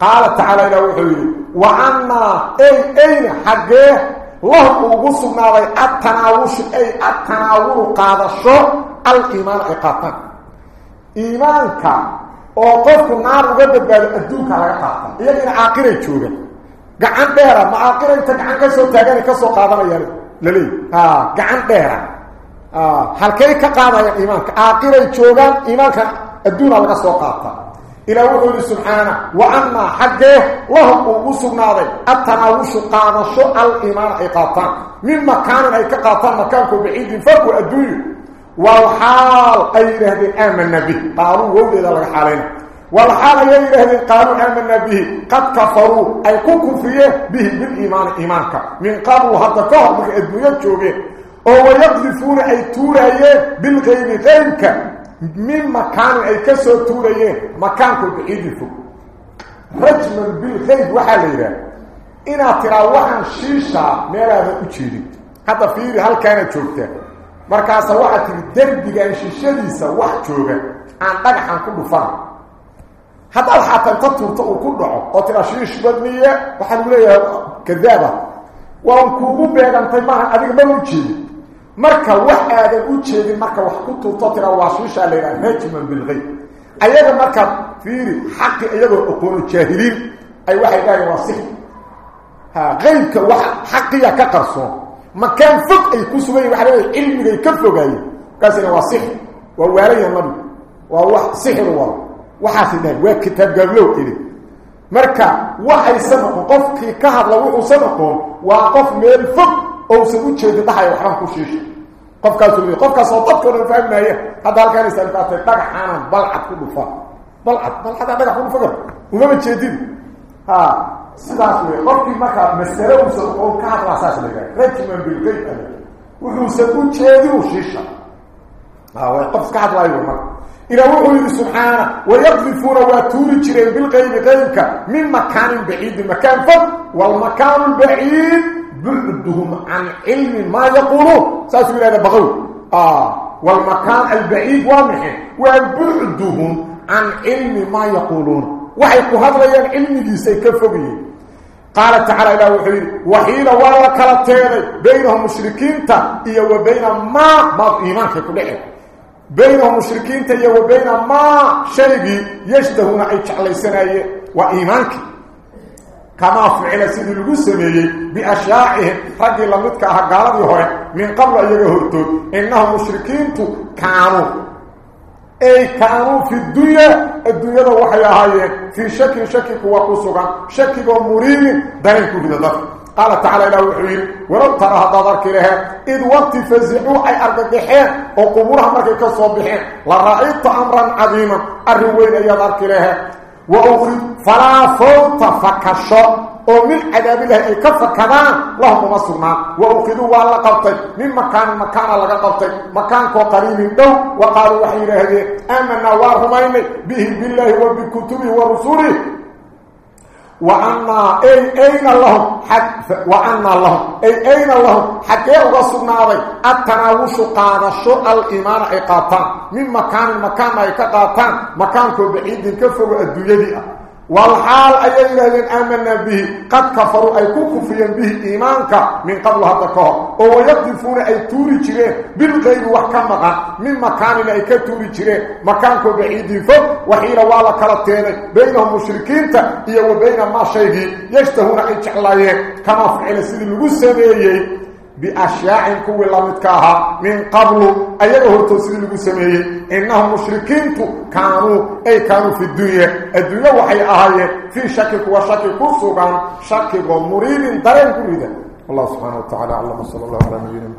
قال تعالى إلى وحيره وعنا أي أين حقه؟ لهم أغسنا لي التناوش أي التناول قاد الشر الإيمان إقاطا إيمانك وقفك النار وقبت بالأدوك على إقاطا يجب عاقرة يتشوغا قعان بيرا ما عاقرة يتقعان كسو تاقاني كسو قادنا يلي. للي. ها قعان بيرا. halkay ka qaadayaan iimaanka aaqiray joogaan iimaanka adduuna laga soo qaata إلى وحده سبحانه. وأما حقه له وسقنا ذي التناوش قاد شو الامر عقاطا مما كان هيك قاطا مكانك بعيد فك الدنيا والحال غير هذه امن به قالوا وولد لك حالين والحال غير هذه قالوا امن به قد كفروا. أي كنكم فيه به بالإيمان إيمانك. من قبل حتى كهرب أدوية تشوفه أو يقذفون أي تورايه بالغيب غيبك من مكان أي كسو تورية. مكان كو بعيدو رجم بالخيط وحاليرا أنا تراوحا شيشا ميلا ذا اتشيري حتى فيري هل كانت شوكتها مركاسا واحد تري دربي قاني شيشاليسا واحد شوكا عان داقا حان كله فان. حتى الحاطة تطور تقو كله قطر شيش بدنية وحان كذابة. وان كوبو بيغان طيبان أديك ملو اتشيري marka wax aadan u jeedin marka wax ku tuurto tira waa shiisha la yiraahdo rajman bil ghayb ayaga marka fiiri xaqi iyagoo aqoon jaahiliin ay waxay dhaayeen waa six ha ghaybka wax xaqiya ka qarsoon makaan fog ay ku sugay waxa leeyahay cilmiga ka fogay kaasina waa six waa waalaya nabi waa wax sixir waa waxa sidaan waa kitaab gablow ili marka waxaysan qofkii ka hadla wuxuu sanaqoon waa qof meel fog uu qofkaas oo dadka oo fahmaya hada halkaan isaan faatay dhagaxaan balcad ku dhufa balcad balcad dhagax ku dhufa uma jeedin ha sidaas weey qofkii marka mas'ala uu soo oo ka hadla asaas leeyahay rajman bil gayb wuxuu soo u jeedin u shiisha ha way qof ka hadlayo marka إلى وحي سبحانه ويقذفون واتوري جرين بالغيب غيبك من مكان بعيد مكان فض والمكان البعيد بعدهم عن علم ما يقولون. سأسوي هذا بغو آه والمكان البعيد وامحي وبعدهم عن علم ما يقولون. وحيكو هذا علم دي سيكفبه قال تعالى إلى وحي وحيل ولا كالتين بينهم مشركين تا إيا وبين ما ما إيمانك كله بينهم مشركين تي وبين ما شيء يشتهون أي تعليسنا وإيمانك. كما فعل سيد القسمي بأشياعهم رجل لمدك أهقالي هوري من قبل أن يهرتون إنهم مشركين كانوا. أي كانوا في الدنيا. الدنيا وحيا هاي. في شك شك وقصوغا شك ومريم دارين كده ذلك قال تعالى إلى وحيين ولو ترى هذا ذلك لها إذ وقت فزعوا. أي أرقبحين وقبورها مركي كالصبحين لرأيت أمرا عظيما. الروين أي ذلك لها وأخذ فلا فوت فكشو. ومن عذاب الله أي كفكنا لهم مصرنا وأخذوا والله قبطي من مكان مكان لغا قبطي مكان قريب دو وقالوا وحيين هذه آمنا وارهمين به بالله وبكتبه ورسوله. وعنا أي أين لهم حق وعنا لهم. أي أين لهم حتى يغصبنا علي التناوش قادشو الإيمان إقاطان من مكان مكان إقاطان مكان بعيد كفر الدنيا والحال أي الذين آمنا به قد كفروا أي كفريا به إيمانك من قبل هذا الكهر ويقذفون أي توري جرين بالغيب وحكمها من مكان أي كتوري جرين مكانك بعيد فوق وحين والا كالتين بينهم مشركين إيا وبين ما شيء يشتهون أي تعلايين كما فعل سيد المسلمين بأشياء كوي لمدكاها من قبل. هرتو سيد المسلمين إنهم مشركين كانوا أي كانوا في الدنيا. الدنيا وحي أهاية في شكك وشكك سوغان شكك ومريد دارين كريدا الله سبحانه وتعالى علم صلى الله عليه وسلم